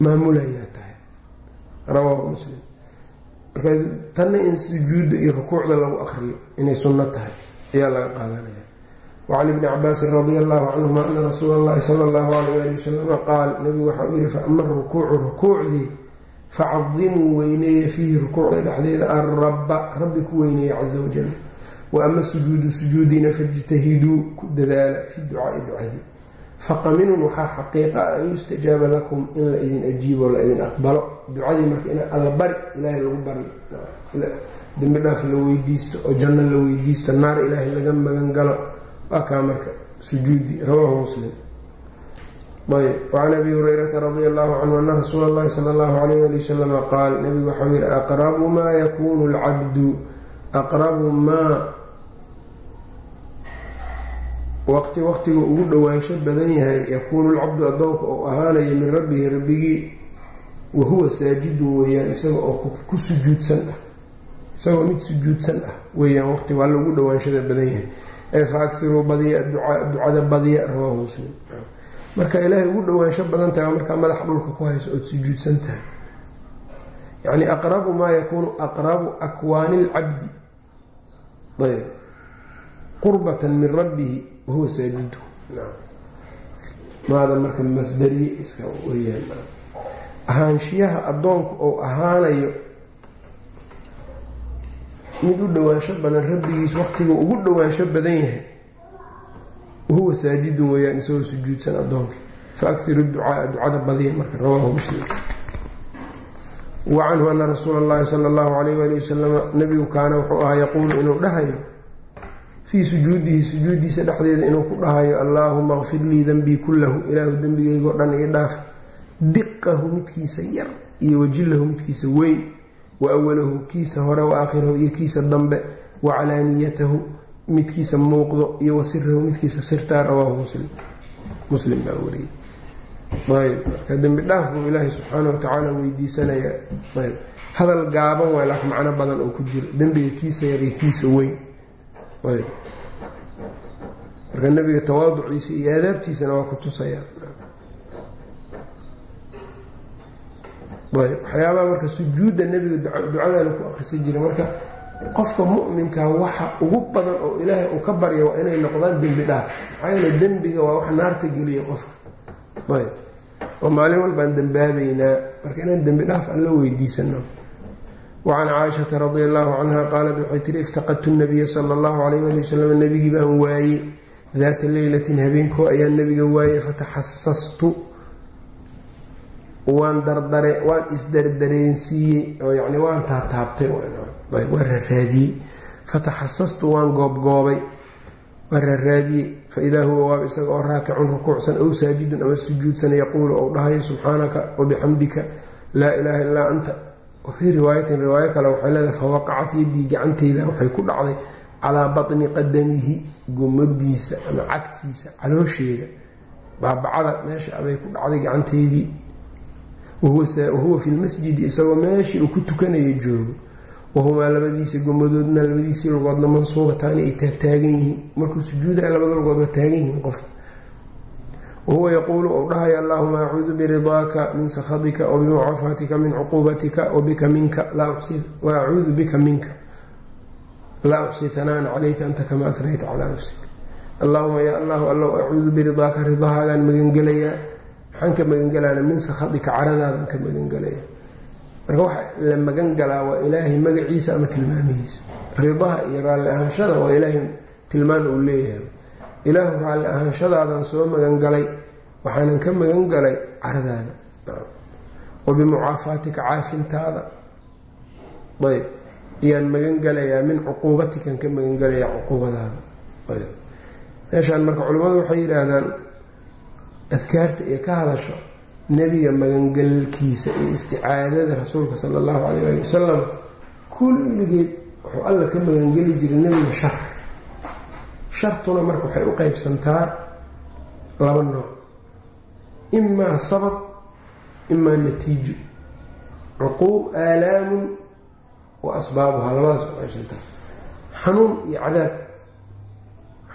Speaker 1: maamulayaa tahay. Rawaahu muslim. Marka tanna in sujuudda iyo rukuucda lagu aqriyo inay sunno tahay ayaa laga qaadanaya wacan ibni cabaasin radia allahu canhuma ana rasuula allahi sala allahu alayh ali wasalama qaal nabigu waxa uu yihi faama rukuucu rukuucdii facadimuu weyneeya fiihi rukuucda dhexdeeda arabba rabbi ku weyneeya caza wajal wa ama sujuudu sujuudiina fajtahiduu ku dadaala fi ducaai ducadii faqaminun waxaa xaqiiqa ah an yustajaaba lakum in la idin ajiibo la idin aqbalo ducadii marka in alla bari ilaahay lagu bari dembi dhaaf la weydiisto oo janno la weydiisto naar ilaahay laga magan waa kaa marka sujuudi rawaahu muslim ayb wacan abi hurayrata radia allahu canhu ana rasuula allahi sala allahu alayh ali wasalama qaal nabigu waxau yihi aqrabu maa yakunu lcabdu aqrabu maa waqti waqtiga ugu dhowaansho badan yahay yakuunu lcabdu addoonka oo ahaanaya min rabbihi rabbigii wahuwa saajidun weeyaan isaga oo ku sujuudsan ah isagoo mid sujuudsan ah weeyaan waqti waa lagu dhowaanshada badan yahay ee fa akiruu badiya ducada badiya rawaahu muslim. Marka ilaahay ugu dhowaansho badan tahay markaa madax dhulka ku hayso ood sujuudsan tahay. Yacni aqrabu maa yakuunu aqrabu akwaani lcabdi ayb. Qurbatan min rabbihi wahuwa saajidu maada marka masdariye iska weyaan ahaanshiyaha addoonku ou ahaanayo mid u dhowaansho badan rabbigiis waqtiga ugu dhowaansho badan yahay. Wahuwa saajidun weeyaan isagoo sujuudsan addoonka. Fa akiru ducaaa ducada badiya marka rawaahu muslim. Wa canhu ana rasuula allahi sala allahu alayh wali wasalama nabigu kaana wuxuu ahaa yaquulu inuu dhahayo fii sujuudihi sujuudiisa dhexdeeda inuu ku dhahayo allaahuma qfir lii denbii kullahu ilaahu dembigeygoo dhan ii dhaaf. Diqahu midkiisa yar iyo wajilahu midkiisa weyn wa awalahu kiisa hore wa aakhirahu iyo kiisa dambe wa calaaniyatahu midkiisa muuqdo iyo wa sirahu midkiisa sirtaa rawaahu muslim muslim baa wariyey ayb marka dembi dhaaf buu ilaahay subxaana wa tacaala weydiisanayaa ayb hadal gaaban waay laakiin macno badan oo ku jiro dembiga kiisa yar iyo kiisa weyn ayb marka nabiga tawaaduciisa iyo aadaabtiisana waa ku tusayaa ayb waxyaabaha marka sujuudda nebiga ducadana ku akrisa jira marka qofka mu'minka waxa ugu badan oo ilaahay uu ka barya waa inay noqdaan dembi dhaaf. Maxaa yeele dembiga waa wax naarta geliya qofka. Ayb oo maalin walbaan dembaabaynaa marka inaan dembi dhaaf alla weydiisano. Wacan caaishata radi allahu canha qaalat waxay tihi iftaqadtu nabiya sala allahu alayh ali wasalam nabigii baan waaye. Daata leylatin habeenkoo ayaa nabiga waaye fataxasastu waan dardare waan isdardareensiiyey oo yani waan taataabtay waan raaraadiyey fataxasastu waan goobgoobay waan raaraadiyey faidaa huwa waab isaga oo raakicun rukuucsan ow saajidun ama sujuudsan yaquulu ou dhahayo subxaanaka wabixamdika laa ilaaha illaa anta. Wafii riwaayatin riwaayo kale waxay leedahay fawaqacat yadii gacanteyda waxay ku dhacday calaa batni qadamihi gomadiisa ama cagtiisa caloosheeda. Baabacada meesha abay ku dhacday gacanteydii wahuwa fi lmasjidi isagoo meeshii uu ku tukanayo joogo wahumaa labadiisa gomadoodna labadiisii lugoodna mansuubataani ay taagtaagan yihiin markuu sujuuda labada lugoodba taagan yihiin qof wahuwa yaquulu ou dhahayo allahuma acuudu biridaaka min sakhatika wabimucaafatika min cuquubatika wabika minka wa acuudu bika minka laa uxsi hanaan calayka anta kama anayta calaa nafsik allahuma ya allahu allow acuudu biridaaka ridahaagaan magangelayaa maxaan ka magangalaana min sakhatika caradaadan ka magangalaya marka waxa la magan galaa waa ilaahay magaciisa ama tilmaamihiisa. Ridaha iyo raalli ahaanshada waa ilaahay tilmaan uu leeyahay. Ilaahu raalli ahaanshadaadan soo magangalay waxaanan ka magan galay caradaada. Wa bimucaafaatika caafintaada. Ayb. Ayaan magan min cuquubatikan ka magan galayaa cuquubadaada meeshaan marka culimmadu waxay yidhaahdaan adkaarta iyo ka hadasho nebiga magangalkiisa iyo isticaadada rasuulka sala allahu calayh ali wasalam kulligeed wuxuu alla ka magangeli jiray nebiga shar. Shartuna marka waxay u qeybsantaa laba nooc. Imaa sabab imaa natiijo. Cuquub aalaamun wa asbaabuhaa labadaas u qeybsantaa xanuun iyo cadaab.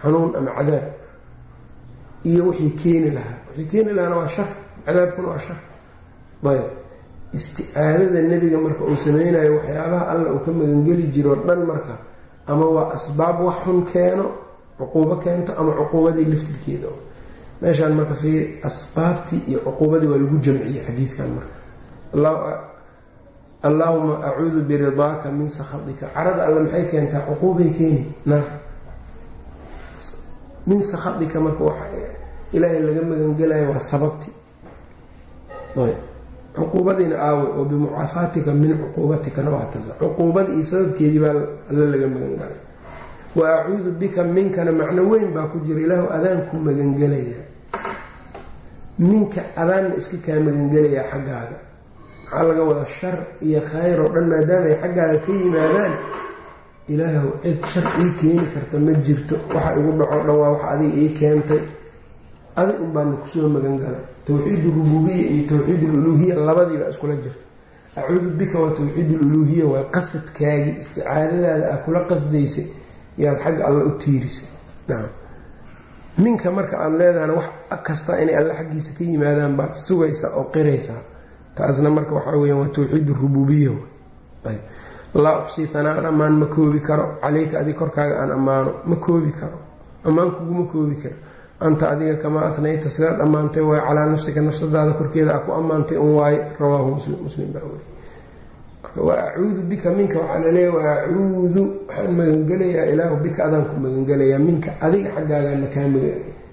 Speaker 1: Xanuun ama cadaab iyo wixii keeni lahaa. Wixii keeni lahaana waa shar. Cadaabkuna waa shar. Ayb isticaadada nebiga marka uu sameynayo waxyaabaha alla uu ka magangeli jiro dhan marka ama waa asbaab wax xun keeno cuquubo keento ama cuquubadii laftirkeeda meeshaan marka fiiri asbaabtii iyo cuquubadii waa lagu jamciyey xadiidkan marka. Allaahuma acuudu biridaaka min sakhatika. Carada alle maxay keentaa? Cuquubay keeni. Naar min sakhatika marka ilaahay laga magangelayo waa sababti cuquubadiina aawe oo bimucaafaatika min cuquubatikana waa tasa cuquubadii iyo sababkeedii baa alle laga magangalay wa acuudu bika minkana macno weyn baa ku jira. Ilaahu adaan ku magangelaya minka adaanna iska kaa magangelayaa xaggaaga. Maxaa laga wada shar iyo khayr oo dhan maadaama ay xaggaaga ka yimaadaan ilaahu cid shar ii keeni karta ma jirto. Waxa igu dhaco dhan waa wax adiga ii keentay adig un baana ku soo magan galay towxiid rububiya iyo towxiid luluhiya labadiiba iskula jirto. Acuudu bika waa towxiid luluhiya waa qasadkaagii isticaadadaada ah kula qasdaysay yaad xagga alla u tiirisay. Ninka marka aada leedahana wax kasta inay alle xaggiisa ka yimaadaan baad sugaysaa oo qiraysaa. Taasna marka waxaa weyaan waa towxiid rububiya laa uxsii hanaan ammaan ma koobi karo. Caleyka adig korkaaga aan ammaano ma koobi karo. Ammaan kuguma koobi karo anta adiga kamaa atnayta sidaad ammaantay waay calaa nafsika nafsadaada korkeeda a ku ammaantay un waaye rawaahu muslim muslim baa weri waa acuudu bika minka waxaa laleeya waa acuudu waxaan magangelayaa ilaahu bika adaan ku magangelayaa minka adiga xaggaagaana kaa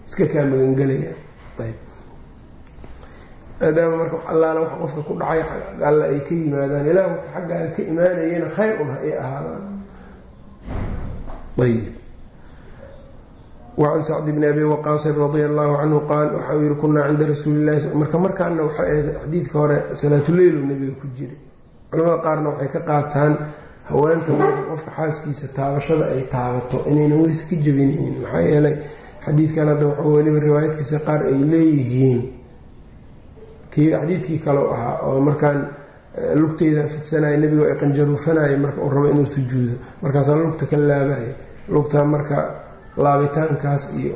Speaker 1: iska kaa magangelayaa ayb maadaama marka allaala wax qofka ku dhacay alla ay ka yimaadaan ilaahu xaggaaga ka imaanayana khayr un ha ay ahaadaan. Ayb wacan sacdi bni abi waqaasin radia allahu canhu qaal waxau yihi kunaa cinda rasuulilahi marka markaana waxay ahayd xadiidka hore salaatuleylu nabiga ku jiray. Culamada qaarna waxay ka qaataan haweenta qofka xaaskiisa taabashada ay taabato inaynan weys ka jabinaynin maxaa yeelay xadiidkan hadda waxuu weliba riwaayadkiisa qaar ay leeyihiin. Kii xadiidkii kaleu ahaa oo markaan lugteyda fidsanaya nebigo ay qanjaruufanaya marka uu rabo inuu sujuudo. Markaasaan lugta ka laabaya lugta marka laabitaankaas iyo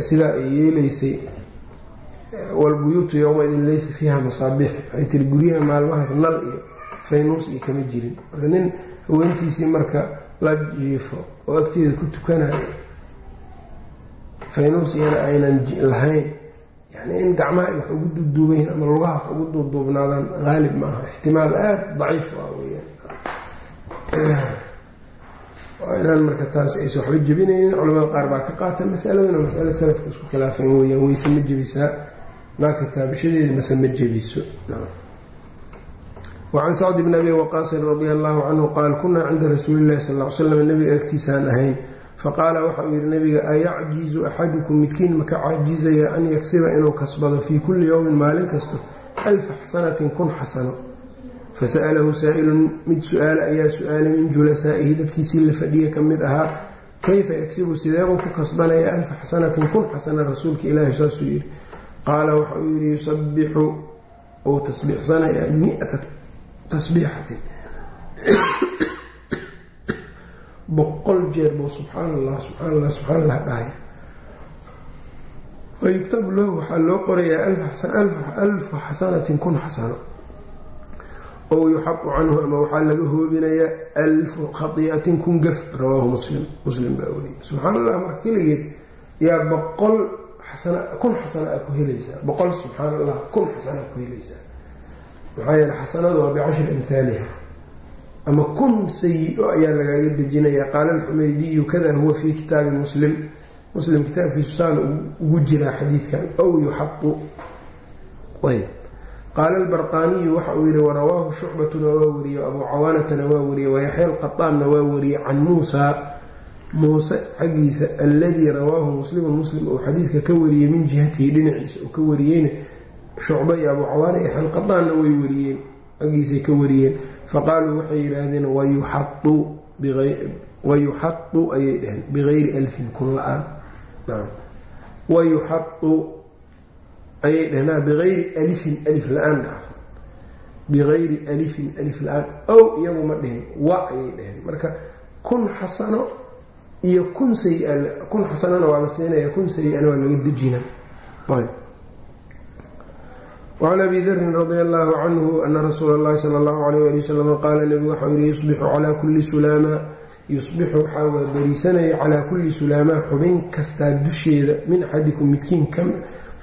Speaker 1: sidaa ay yeelaysay walbuyuutu yowmaidin laysa fiiha masaabiix waxay tiri guryaha maalmahaas nal iyo faynuus iyo kama jirin. Marka nin haweentiisii marka la jiifo oo agteeda ku tukanayo faynuus iyana aynan lahayn. Yani in gacmaha ay wax ugu duuduubayihin ama lugaha wax ugu duuduubnaadaan haalib ma aha ixtimaal aada daciif ah weyaan waa inaan marka taas aysa waxba jebinaynin. Culamada qaar baa ka qaata masaladuna. Masale salafka isku khilaafan weyaan weyse ma jebisaa. Naagta taabashadeeda mase ma jebiso. Wacan sacd bn abi waqaasin radia allahu canhu qaal kunaa cinda rasuuli llahi sal slam nabiga agtiisaan ahayn. Faqaala waxa uu yihi nabiga ayacjizu axadukum midkiin maka caajizaya an yaksiba inuu kasbado fii kulli yowmin maalin kasto alfa xasanatin kun xasano fasa'alahu saa'ilun mid su'aala ayaa su'aalay min julasaa'ihi dadkiisii la fadhiya ka mid ahaa kayfa yagsibu sideebuu ku kasbanaya alfa xasanatin kun xasana rasuulka ilaahi saasuu yidhi qaala waxa uu yidhi yusabixu uu tasbiixsanayaa miata tasbiixatin boqol jeer buu subxaan allah subxaan allah subxaan allah dhahaya wayuktabu lahu waxaa loo qorayaa alfa xasanatin kun xasano ow yuxaqu canhu ama waxaa laga hoobinayaa alfu khaiatin kun gaf rawaahu muslim muslim baa weriye subxaan marka keligeed yaa boqol xasana kun xasana ku helaysaa. Boqol subxaan allah kun xasana aa ku helaysaa. Maxaa yeele xasanadu waa bicashri amhaaliha ama kun sayi-o ayaa lagaaga dejinaya qaala alxumeydiyu kada huwa fii kitaabi muslim. Muslim kitaabkiisu saana ugu jiraa xadiidkan. Ow yuxaqu ayb qaala albarqaaniyu waxa uu yihi warawaahu shucbatuna waa wariye abuu cawaanatana waa wariye wayaxya alqataanna waa wariye can muusa muuse xaggiisa alladii rawaahu muslimun muslim uu xadiidka ka wariyey min jihatihi dhinaciisa uu ka wariyeyna shucba iyo abuu cawaana yaxya alqataanna way wariyeen xaggiisay ka wariyeen faqaaluu waxay yidhaahdeen wayuxadu ayay dhaheen bigayri alfin kun la'aan wayuxadu ayay dhaheen bigayri alifin alif la'aan dhacfan bigayri alifin alif la'aan ow iyagu ma dhihin wa ayay dhaheen marka kun xasano iyo kun say kun xasanona waa la siinaya kun sayi-ana waa laga dejina ayb wacan abi darin radi allahu canhu ana rasuula اllahi sala allahu alayh ali wasalam qaala nebigu waxau yihi yusbixu calaa kulli sulaamaa yusbixu waxaa waa beriisanaya calaa kulli sulaamaa xubin kastaa dusheeda min axadikum midkiin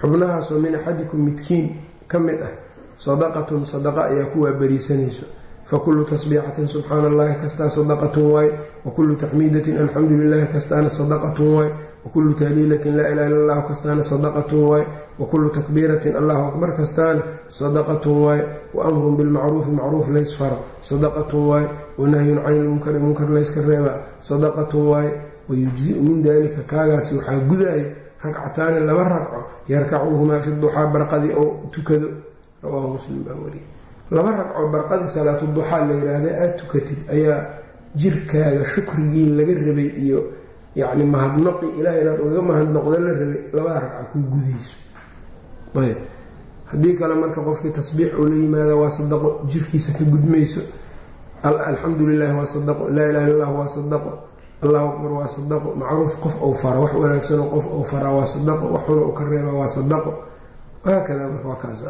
Speaker 1: xubnahaasoo min axadikum midkiin ka mid ah sadaqatun sadaqa ayaa kuwaa beriisanayso fakulu tasbiixatin subxaana allahi kastaa sadaqatun waay wakulu taxmiidatin alxamdu lilahi kastaana sadaqatun waay wakulu tahliilatin laa ilaha illa allahu kastaana sadaqatun waay wakulu takbiiratin allahu akbar kastaana sadaqatun waay waamrun bilmacruufi macruuf laysfaro sadaqatun waay wanahyun cani lmunkari munkar layska reeba sadaqatun waay wayujziu min dalika kaagaasi waxaa gudaayo ragcataani laba ragco yarkacuhumaa fi duxaa barqadii oo tukado. Rawaahu muslim baa wariye laba ragco barqadii salaatu duxaa la yiraahda aada tukatid ayaa jirkaaga shukrigii laga rabay iyo yacni mahadnaqi ilaah inaad uga mahadnoqdo la rabay labada ragca kuu gudayso ayb. Haddii kale marka qofkii tasbiix oo la yimaada waa sadaqo jirkiisa ka gudmayso alxamdu lilahi waa sadaqo laa ilaha illa allah waa sadaqo allahu akbar waa sadaqo. Macruuf qof ou fara wax wanaagsanoo qof ou faraa waa sadaqo. Wax xuna u ka reeba waa sadaqo. Wahaakada marka waa kaas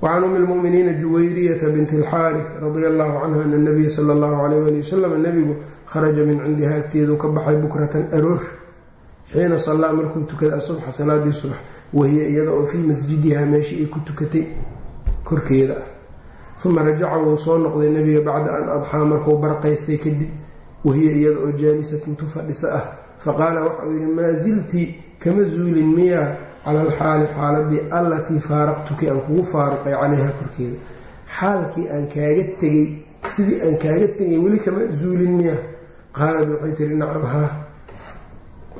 Speaker 1: wacan umi lmuminiina juwayriyata binti alxaarif radia allahu canha ana nabiya sala allahu alayh ali wasalam nabigu kharaja min cindiha agteedu ka baxay bukratan aroor. Xiina sallaa markuu tukada asubxa salaadii subax wahiya iyada oo fii masjidiha meeshii ay ku tukatay korkeeda uma rajaca wuu soo noqday nebiga bacda an adxaa markuu barqaystay kadib wahiya iyada oo jaalisatun tu fadhisa ah faqaala waxauu yidhi maa zilti kama zuulin miyaa cala alxaali xaaladii allatii faaraqtuki aan kugu faaruqay calayha korkeeda. Xaalkii aan kaaga tegay sidii aan kaaga tegay weli kama zuulin miya. Qaalad waxay tiri nacam haa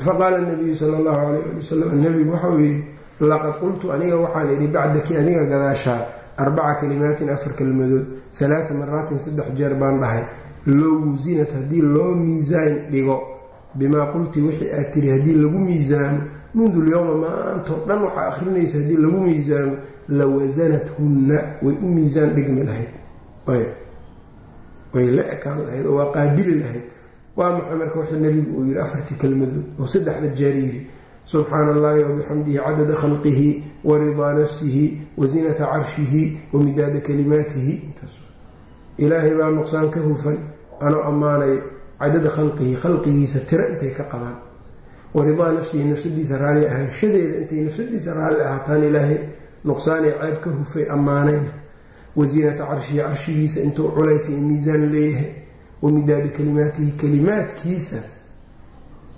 Speaker 1: faqaala nabiyu sala allahu calayh ali wasalam nebigu waxauu yidhi laqad qultu aniga waxaan idhi bacdaki aniga gadaashaa arbaca kalimaatin afar kelmadood alaaa maraatin saddex jeer baan dhahay low wusinat haddii loo miisaan dhigo bimaa qulti wixii aad tiri haddii lagu miisaamo mundu lyowma maantoo dhan waxaa akhrinaysa haddii lagu miisaamo la wasanathunna way u miisaan dhigmi lahayd way la ekaan lahayd oo waa qaabili lahayd waa maxay marka wixii nebigu uu yidhi afartii kelmadood oo saddexda jeer yidhi subxaana allahi wabixamdihi cadada khalqihi waridaa nafsihi wazinata carshihi wamidaada kalimaatihi ilaahay baa nuqsaan ka hufan anoo ammaanayo cadada khalqihi khalqigiisa tiro intay ka qabaan. Waridaa nafsihi nafsadiisa raalli ahaanshadeeda intay nafsadiisa raalli ahaataan ilaahay nuqsaanay ceeb ka hufay ammaanayna wazinata carshihi carshigiisa intuu culaysa iyo miisaan leeyahay. Wamidaada kalimaatihi kalimaadkiisa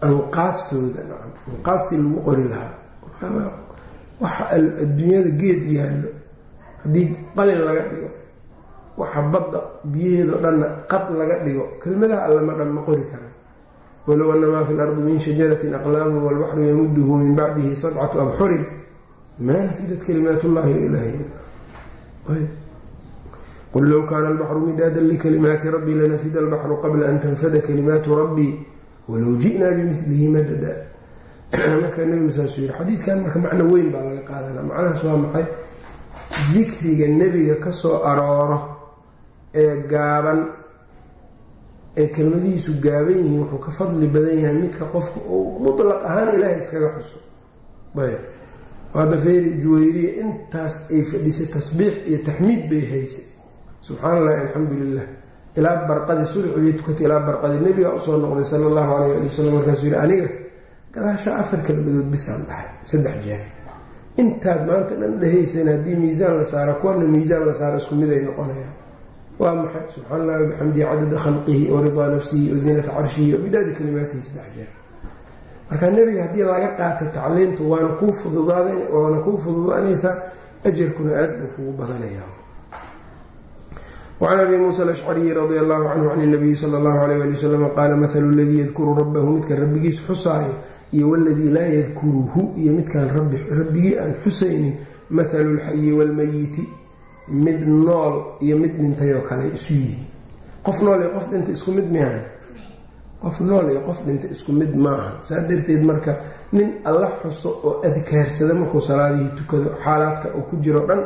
Speaker 1: anqaastooda anqaastii lagu qori lahaa. Waxa adduunyada geed yaallo haddii qalin laga dhigo waxa badda biyaheedao dhanna qad laga dhigo kelmadaha allama dhan ma qori karaan. Walow ana maa fi lardi min shajaratin aqlaamun walbaxru yamuduhu min bacdihi sabcatu abxurin maa nafidat kalimaat llahi ilahy qul low kaana albaxru midaadan likalimaati rabbii lanafida albaxru qabla an tanfada kalimaatu rabbii walow ji'naa bimilihi madada. Marka nebigu saasuu yihi xadiidkan marka macno weyn baa laga qaadanaa. Macnahaas waa maxay? Dikriga nebiga ka soo arooro ee gaaban ee kelmadihiisu gaaban yihiin wuxuu ka fadli badan yahay midka qofka uu mutlaq ahaan ilaahay iskaga xuso. Ayb. Hadda feeri juwayriya intaas ay fadhisay tasbiix iyo taxmiid bay haysay. Subxaan allahi alxamdu lilah ilaa barqadii sulxigii tukatay ilaa barqadii nebigaa u soo noqday sala allahu alayh ali wasalam markaasuu yihi aniga gadaasha afar kelmadood bisaan dhahay saddex jeer. Intaad maanta dhan dhehaysan haddii miisaan la saaro kuwana miisaan la saaro isku mid ay noqonayaan. Waa maxay? Subxaan allahi wabixamdihi cadada khalqihi waridaa nafsihi wazinata carshihi wabidaadi kalimaatihi saddex jeer. Marka nebiga haddii laga qaato tacliintu waana kuu fududaada waana kuu fududaanaysaa ajarkuna aad buu kugu badanaya wacan abi muusa alashcariyi radi allahu canhu can nabiyi sala allahu alayh ali wasalam qaala mathalu ladii yadkuru rabbahu midkan rabbigiis xusaayo iyo waladii laa yadkuruhu iyo midkaan rabbigii aan xusaynin mathalu lxayi waalmayiti mid nool iyo mid dhintayoo kale isu yihi qof nool iyo qof dhintay isku mid miaha qof nool iyo qof dhintay isku mid maaha saa darteed marka nin alla xuso oo adkaarsada markuu salaadihii tukado xaalaadka uu ku jiro dhan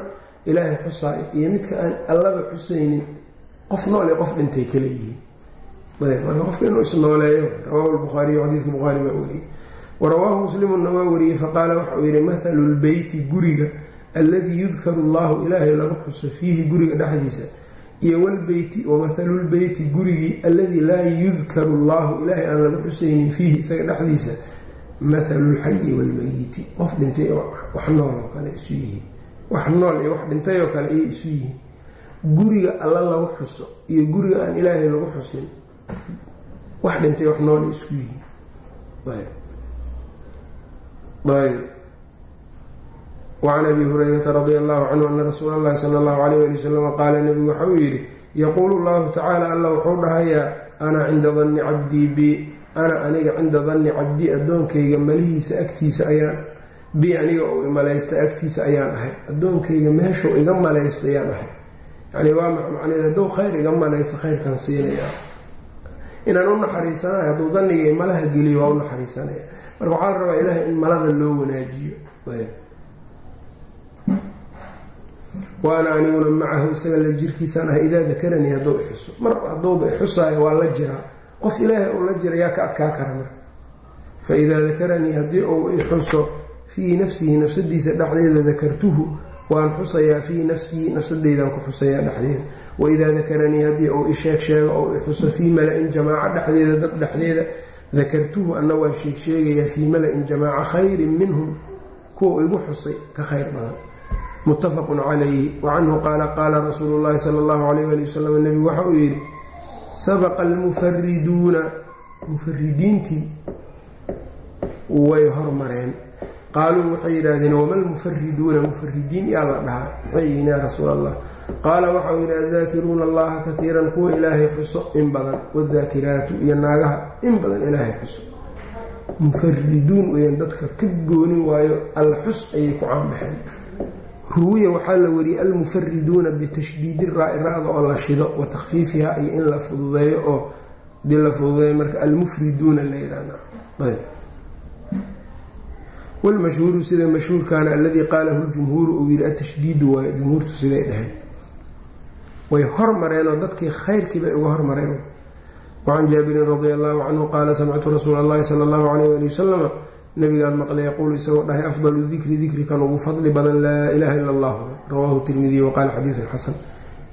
Speaker 1: ilaahay xusaayo iyo midka aan allaba xusaynin qof nool iyo qof dhintay kala yihiin. Ayb qofka inuu isnooleeyo rawaahu lbukhaariy xadiidka bukhaari baa wariyey warawaahu muslimuna waa wariyey faqaala waxa uu yihi mathalu lbeyti guriga alladii yudkaru llahu ilaahay lagu xuso fiihi guriga dhexdiisa iyo wlbeyti wamathalu lbeyti gurigii alladii laa yudkaru llahu ilaahay aan laga xusaynin fiihi isaga dhexdiisa mathalu lxayi waalmayiti qof dhintay wax nool oo kale isu yihiin wax nool iyo wax dhintay oo kale ayay isu yihiin. Guriga alla lagu xuso iyo guriga aan ilaahay lagu xusin wax dhintay wax nool isku yihiin. Ayb. Wacan abi hurayrata radi allahu canhu ana rasuula allahi sala allahu alayh ali wasalam qaala nebigu waxa uu yidhi yaquulu llahu tacaala alla wuxuu dhahayaa ana cinda danni cabdii bi ana aniga cinda danni cabdii addoonkayga malihiisa agtiisa ayaan bi aniga uu imalaysta agtiisa ayaan ahay addoonkayga meeshuu iga malaysto ayaan ahay. Yani waa macneed hadduu khayr iga malaysto khayrkaan siinaya inaan u naxariisanayo hadduu danniga malaha geliyo waa u naxariisanaya. Marka waxaa la rabaa ilaahay in malada loo wanaajiyo. Wa ana aniguna macahu isaga la jirkiisaan ahay idaa dakaranii hadduu ixuso. Mar hadduuba ixusaayo waa la jiraa. Qof ilaahay uu la jira yaa ka adkaa kara marka. Fa idaa dakaranii haddii uu ixuso fii nafsihi nafsadiisa dhexdeeda dakartuhu waan xusayaa fii nafsii nafsadeydaan ku xusayaa dhexdeeda. Waidaa dakaranii haddii uu isheeg sheego ou ixuso fii mala-in jamaaco dhexdeeda dad dhexdeeda dakartuhu anna waan sheeg sheegayaa fii mala-in jamaaca khayrin minhum kuwa igu xusay ka khayr badan. Muttafaqun calayhi. Wacanhu qaala qaala rasuulu llahi sala allahu alayh ali wasalam nebigu waxa uu yidhi sabaqa almufariduuna mufaridiintii way hormareen qaaluu waxay yidhaahdeen wama lmufariduuna mufaridiin yaa la dhahaa. Maxay yihiin yaa rasuul allah qaala waxau yidhi addaakiruuna allaha kaiiran kuwa ilaahay xuso in badan wadaakiraatu iyo naagaha in badan ilaahay xuso. Mufariduun weyaan dadka ka gooni waayo alla xus ayay ku caanbaxeen ruwiya waxaa la wariyey almufariduuna bitashdiidi raa-i ra-da oo la shido wa takfiifiha iyo in la fududeeyo oo dii la fududeeyo marka almufriduuna la yidhaahayb wlmashhuuru sida mashhuurkaana aladii qaalahu ljumhuuru uu yihi atashdiidu waayo jumhuurtu siday dhaheen way hormareenoo dadkii khayrkii bay uga hormareen. Wacan jaabirin radi allahu canhu qaala samictu rasuula allahi sala allahu alayh ali wasalama nabigaan maqlay yaquulu isagoo dhahay afdalu dikri dikrikan ugu fadli badan laa ilaha ila allah rawaahu tirmidiy waqaala xadiidun xasan.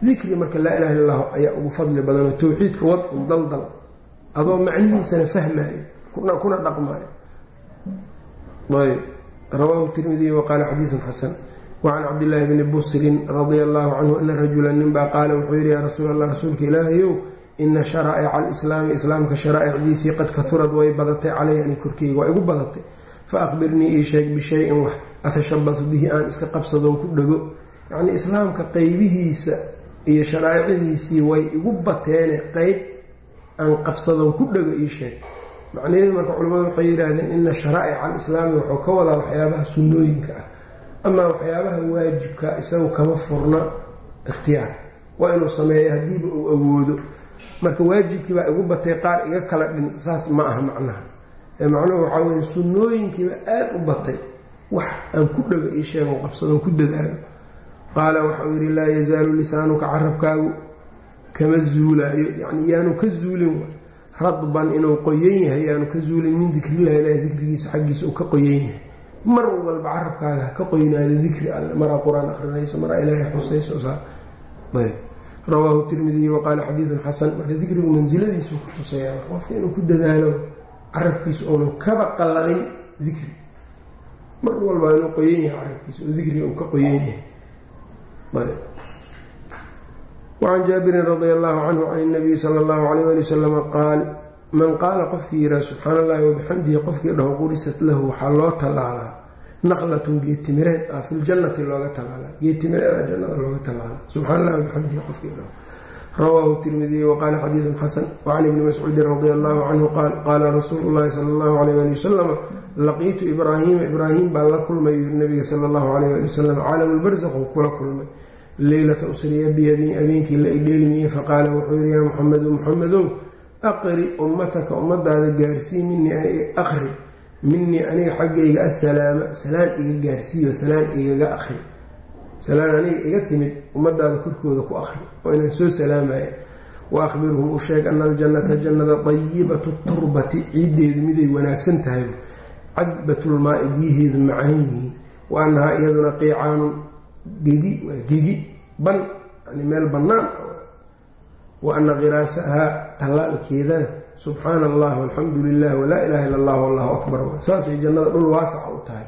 Speaker 1: Dikri marka laa ilaha illa allah ayaa ugu fadli badanoo towxiidka wadcun daldal adoo macnihiisana fahmaayo kuna dhaqmaayo ayb rawaahu tirmidiy waqaala xadiidun xasan wacan cabdillaahi bni busrin radia allahu canhu ana rajula ninbaa qaala wuxuu yihi yaa rasuul allah rasuulka ilaahayow ina sharaa'ica alislaami islaamka sharaa'icdiisii qad kahurad way badatay calaya ani korkeyga waa igu badatay. Fa akhbirnii ii sheeg bishayin wax atashabatu bihi aan iska qabsadoon ku dhego yacnii islaamka qeybihiisa iyo sharaa'icdiisii way igu bateene qeyb aan qabsadoon ku dhego ii sheeg macnaheedu marka culimmadu waxay yidhaahdeen ina sharaa'ica alislaami wuxuu ka wadaa waxyaabaha sunnooyinka ah. Amaa waxyaabaha waajibka isagu kama furna ikhtiyaar. Waa inuu sameeyo haddiiba uu awoodo. Marka waajibkii baa igu batay qaar iga kala dhin saas ma aha macnaha. Ee macnuhu waxaa weye sunnooyinkiiba aad u batay. Wax aan ku dhago ii sheego qabsadoo ku dadaalo qaala waxauu yidhi laa yazaalu lisaanuka carabkaagu kama zuulaayo. Yacni yaanu ka zuulin radban inuu qoyan yahay yaanu ka zuulin min dikrillahi ilahi dikrigiisa xaggiisa uu ka qoyan yahay. Mar walba carabkaaga ha ka qoynaado dikri alle maraa qur'aan akrinayso maraa ilaahay xusayso saa. Ayb. Rawaahu tirmidiy waqaala xadiidun xasan. Marka dikrigu mansiladiisu ku tusaya qofka inuu ku dadaalo carabkiisa uunan kaba qalalin dikri. Mar walba inuu qoyan yahay carabkiisa oo dikriga uu ka qoyan yahay wacan jaabirin radia allahu canhu can nabiyi sala allahu alayh ali wasalama qaal man qaala qofkii yihaha subxaana allahi wabixamdihi qofkii dhaho qurisat lahu waxaa loo tallaalaa naqlatun geetimireed ah filjannati looga tallaalaa geetimireeda jannada looga tallaala subxana allahi wabixamdihi qofkii dhaho rawaahu tirmidiy waqaala xadiidun xasan wacan ibni mascuudin radia allahu canhu qaal qaala rasuulu llahi sala allahu alayh ali wasalama laqiitu ibraahiima ibraahim baa la kulmay nabiga sala allahu alayh ali wasalam caalamulbarsaqu kula kulmay leylata usriya biyadii abeenkii la idheelmiyey faqaala wuxuu yihi yaa muxamedu muxamedow aqri ummataka ummadaada gaarsii minii aqri minii aniga xaggayga assalaama salaan iga gaarsiiyo salaan igaga aqri salaan aniga iga timid ummadaada korkooda ku aqri oo inaan soo salaamaya wa akhbirhum u sheeg ana aljannata jannada dayibatu turbati ciiddeedu miday wanaagsan tahay cadbatulmaai biyaheedu macaan yihiin wa annahaa iyaduna qiicaanun gegi waa gegi ban yani meel bannaan wa ana khiraasahaa tallaalkeedana subxaana allah walxamdu lilah walaa ilaha illa allah wallahu akbar saasay jannada dhul waasaca u tahay.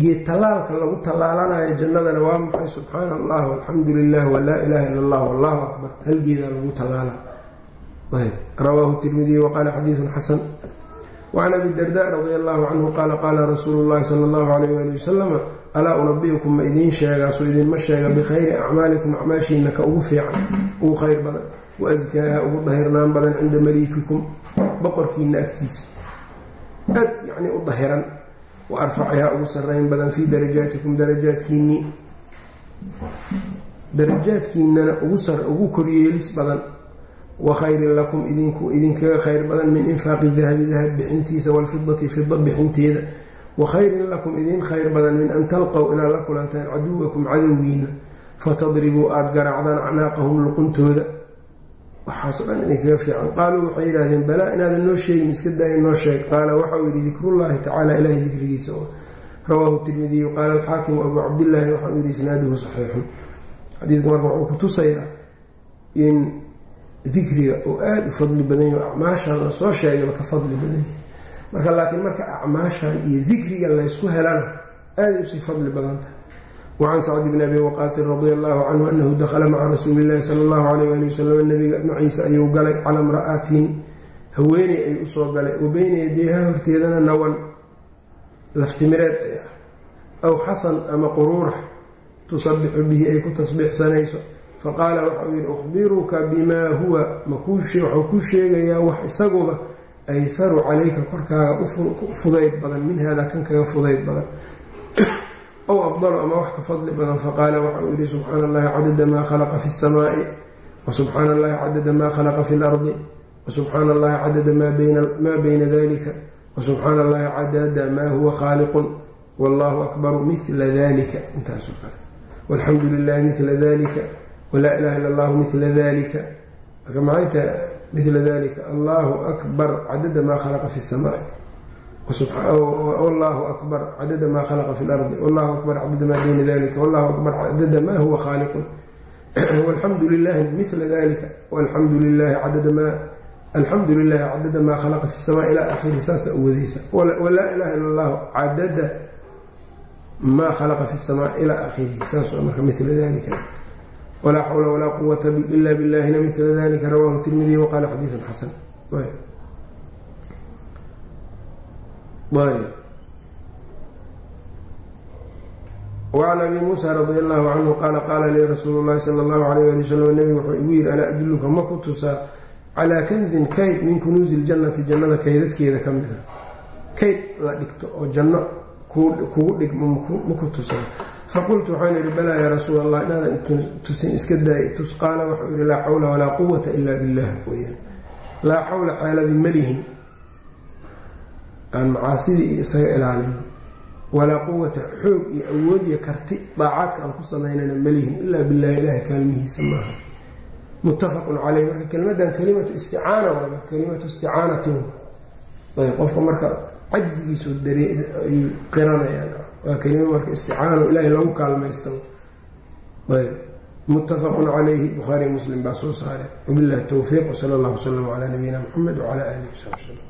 Speaker 1: Geed tallaalka lagu tallaalanayo jannadana waa maxay? Subxaana allah walxamdu lilah walaa ilaha illa allah wallahu akbar halgeedaa lagu tallaala ayb rawaahu tirmidiy waqaala xadiidun xasan wacan abi darda radi allahu canhu qaala qaala rasuulu llahi sala allahu alayh ali wasalama alaa unabiukum ma idiin sheegaasoo idinma sheega bikhayri acmaalikum acmaashiina ka ugu fiican ugu khayr badan wa askaaha ugu dahirnaan badan cinda maliikikum boqorkiina agtiisa aad yacnii u dahiran wa arfacihaa ugu sarrayn badan fii darajaatikum darajaadkiinnii darajaadkiinana ugu koryeelis badan wa khayrin lakum idinku idinkaga khayr badan min infaaqi dahabi dahab bixintiisa waalfidati fida bixinteeda. Wa khayrin lakum idin khayr badan min an talqow inaad la kulantaan caduwakum cadowgiina. Fatadribuu aada garaacdaan acnaaqahum luquntooda. Waxaasoo dhan idinkaga fiican. Qaaluu waxay yidhahdeen balaa inaadan noo sheegin iska daaya noo sheeg. Qaala waxauu yidhi dikrullaahi tacaala ilaahay dikrigiisa oo. Rawaahu tirmidiyu qaala alxaakimu abuu cabdillaahi waxauu yidhi isnaaduhu saxiixun. Xadiidka marka wuxuu ku tusayaa in dikriga oo aada u fadli badan yaho acmaashan la soo sheegaba ka fadli badan yahay. Marka laakiin marka acmaashan iyo dikriga laysku helana aaday u sii fadli badan tahay. Wacan sacd bni abi waqaasin radia allahu canhu anahu dakhala maca rasuuli illahi sala allahu alayh ali wasalam nabiga maciise ayuu galay cala mra'atin haweeney ay u soo galay wa beyna yadeeha horteedana nawan laftimireed ay ah aw xasan ama quruurax tusabixu bihi ay ku tasbiixsanayso faqaala waxauu yidhi ukhbiruka bimaa huwa. Makuuwaxuu kuu sheegayaa wax isaguba aysaru calayka korkaaga fudayd badan min hada kan kaga fudayd badan. Ow afdalu ama wax ka fadli badan faqaala waxa uu yihi subxaana allahi cadada maa khalaqa fi اsamaai wasubxaana allahi cadada maa khalaqa fi اlardi wasubxaana allahi cadada maa bayna dalika wasubxaana allahi cadada maa huwa khaaliqun wallahu akbaru mila dalika intaaso kale. Walxamdu lilahi mila dalika walaa ilaha illa allahu mila dalika marka maxay tahay mila dalika allahu akbar cadada maa khalaqa fi اsamaai wallahu akbar cadada maa khalaqa fi lardi wallahu akbar cadada maa bayna dalika wallahu akbar cadada maa huwa khaaliqun walxamdu lilahi mila dalika walxamdu lilahi cadada maa alxamdu lilahi cadada maa khalaqa fi samaa ila akhirihi saasa u walaa ilaha ila allahu cadada maa khalaqa fi samaa ila akhirihi saas marka mila dalika walaa xawla walaa quwata ila billahina mila dalika rawahu tirmidiy waqala xadiiun xasan wacan abi muusa radi allahu canhu qaala qaala lii rasuulu llahi sala allahu alayh ali wasalam nebigu wuxuu igu yidhi alaa adulluka ma ku tusaa calaa kanzin kayd min kunuusi ljannati jannada kaydadkeeda ka mida kayd la dhigto oo janno kugu dhigmo ma ku tusaa faqultu waxaan idhi balaa yaa rasuul allah inaadan tusin iska daay tus qaala wuxuu yidhi laa xawla walaa quwata ila billah weyaan laa xawla xeeladii malihin aan macaasidii iyo isaga ilaalin walaa quwata xoog iyo awood iyo karti daacaadka aan ku samaynana malihin ilaa billahi ilaahi kaalmihiisa maaha muttafaqun caleyh marka kelimadan kalimatu isticaana waay kalimatu isticaanatin ayb qofka marka cajzigiisu ayuu qiranayaan waa kelima marka isticaano ilaahay lagu kaalmaysta ayb. Muttafaqun calayhi bukhaari muslim baa soo saaray. Wabillahi towfiiq wsala allah wslam calaa nabiyina muxamed wcala alihi wsabi wslm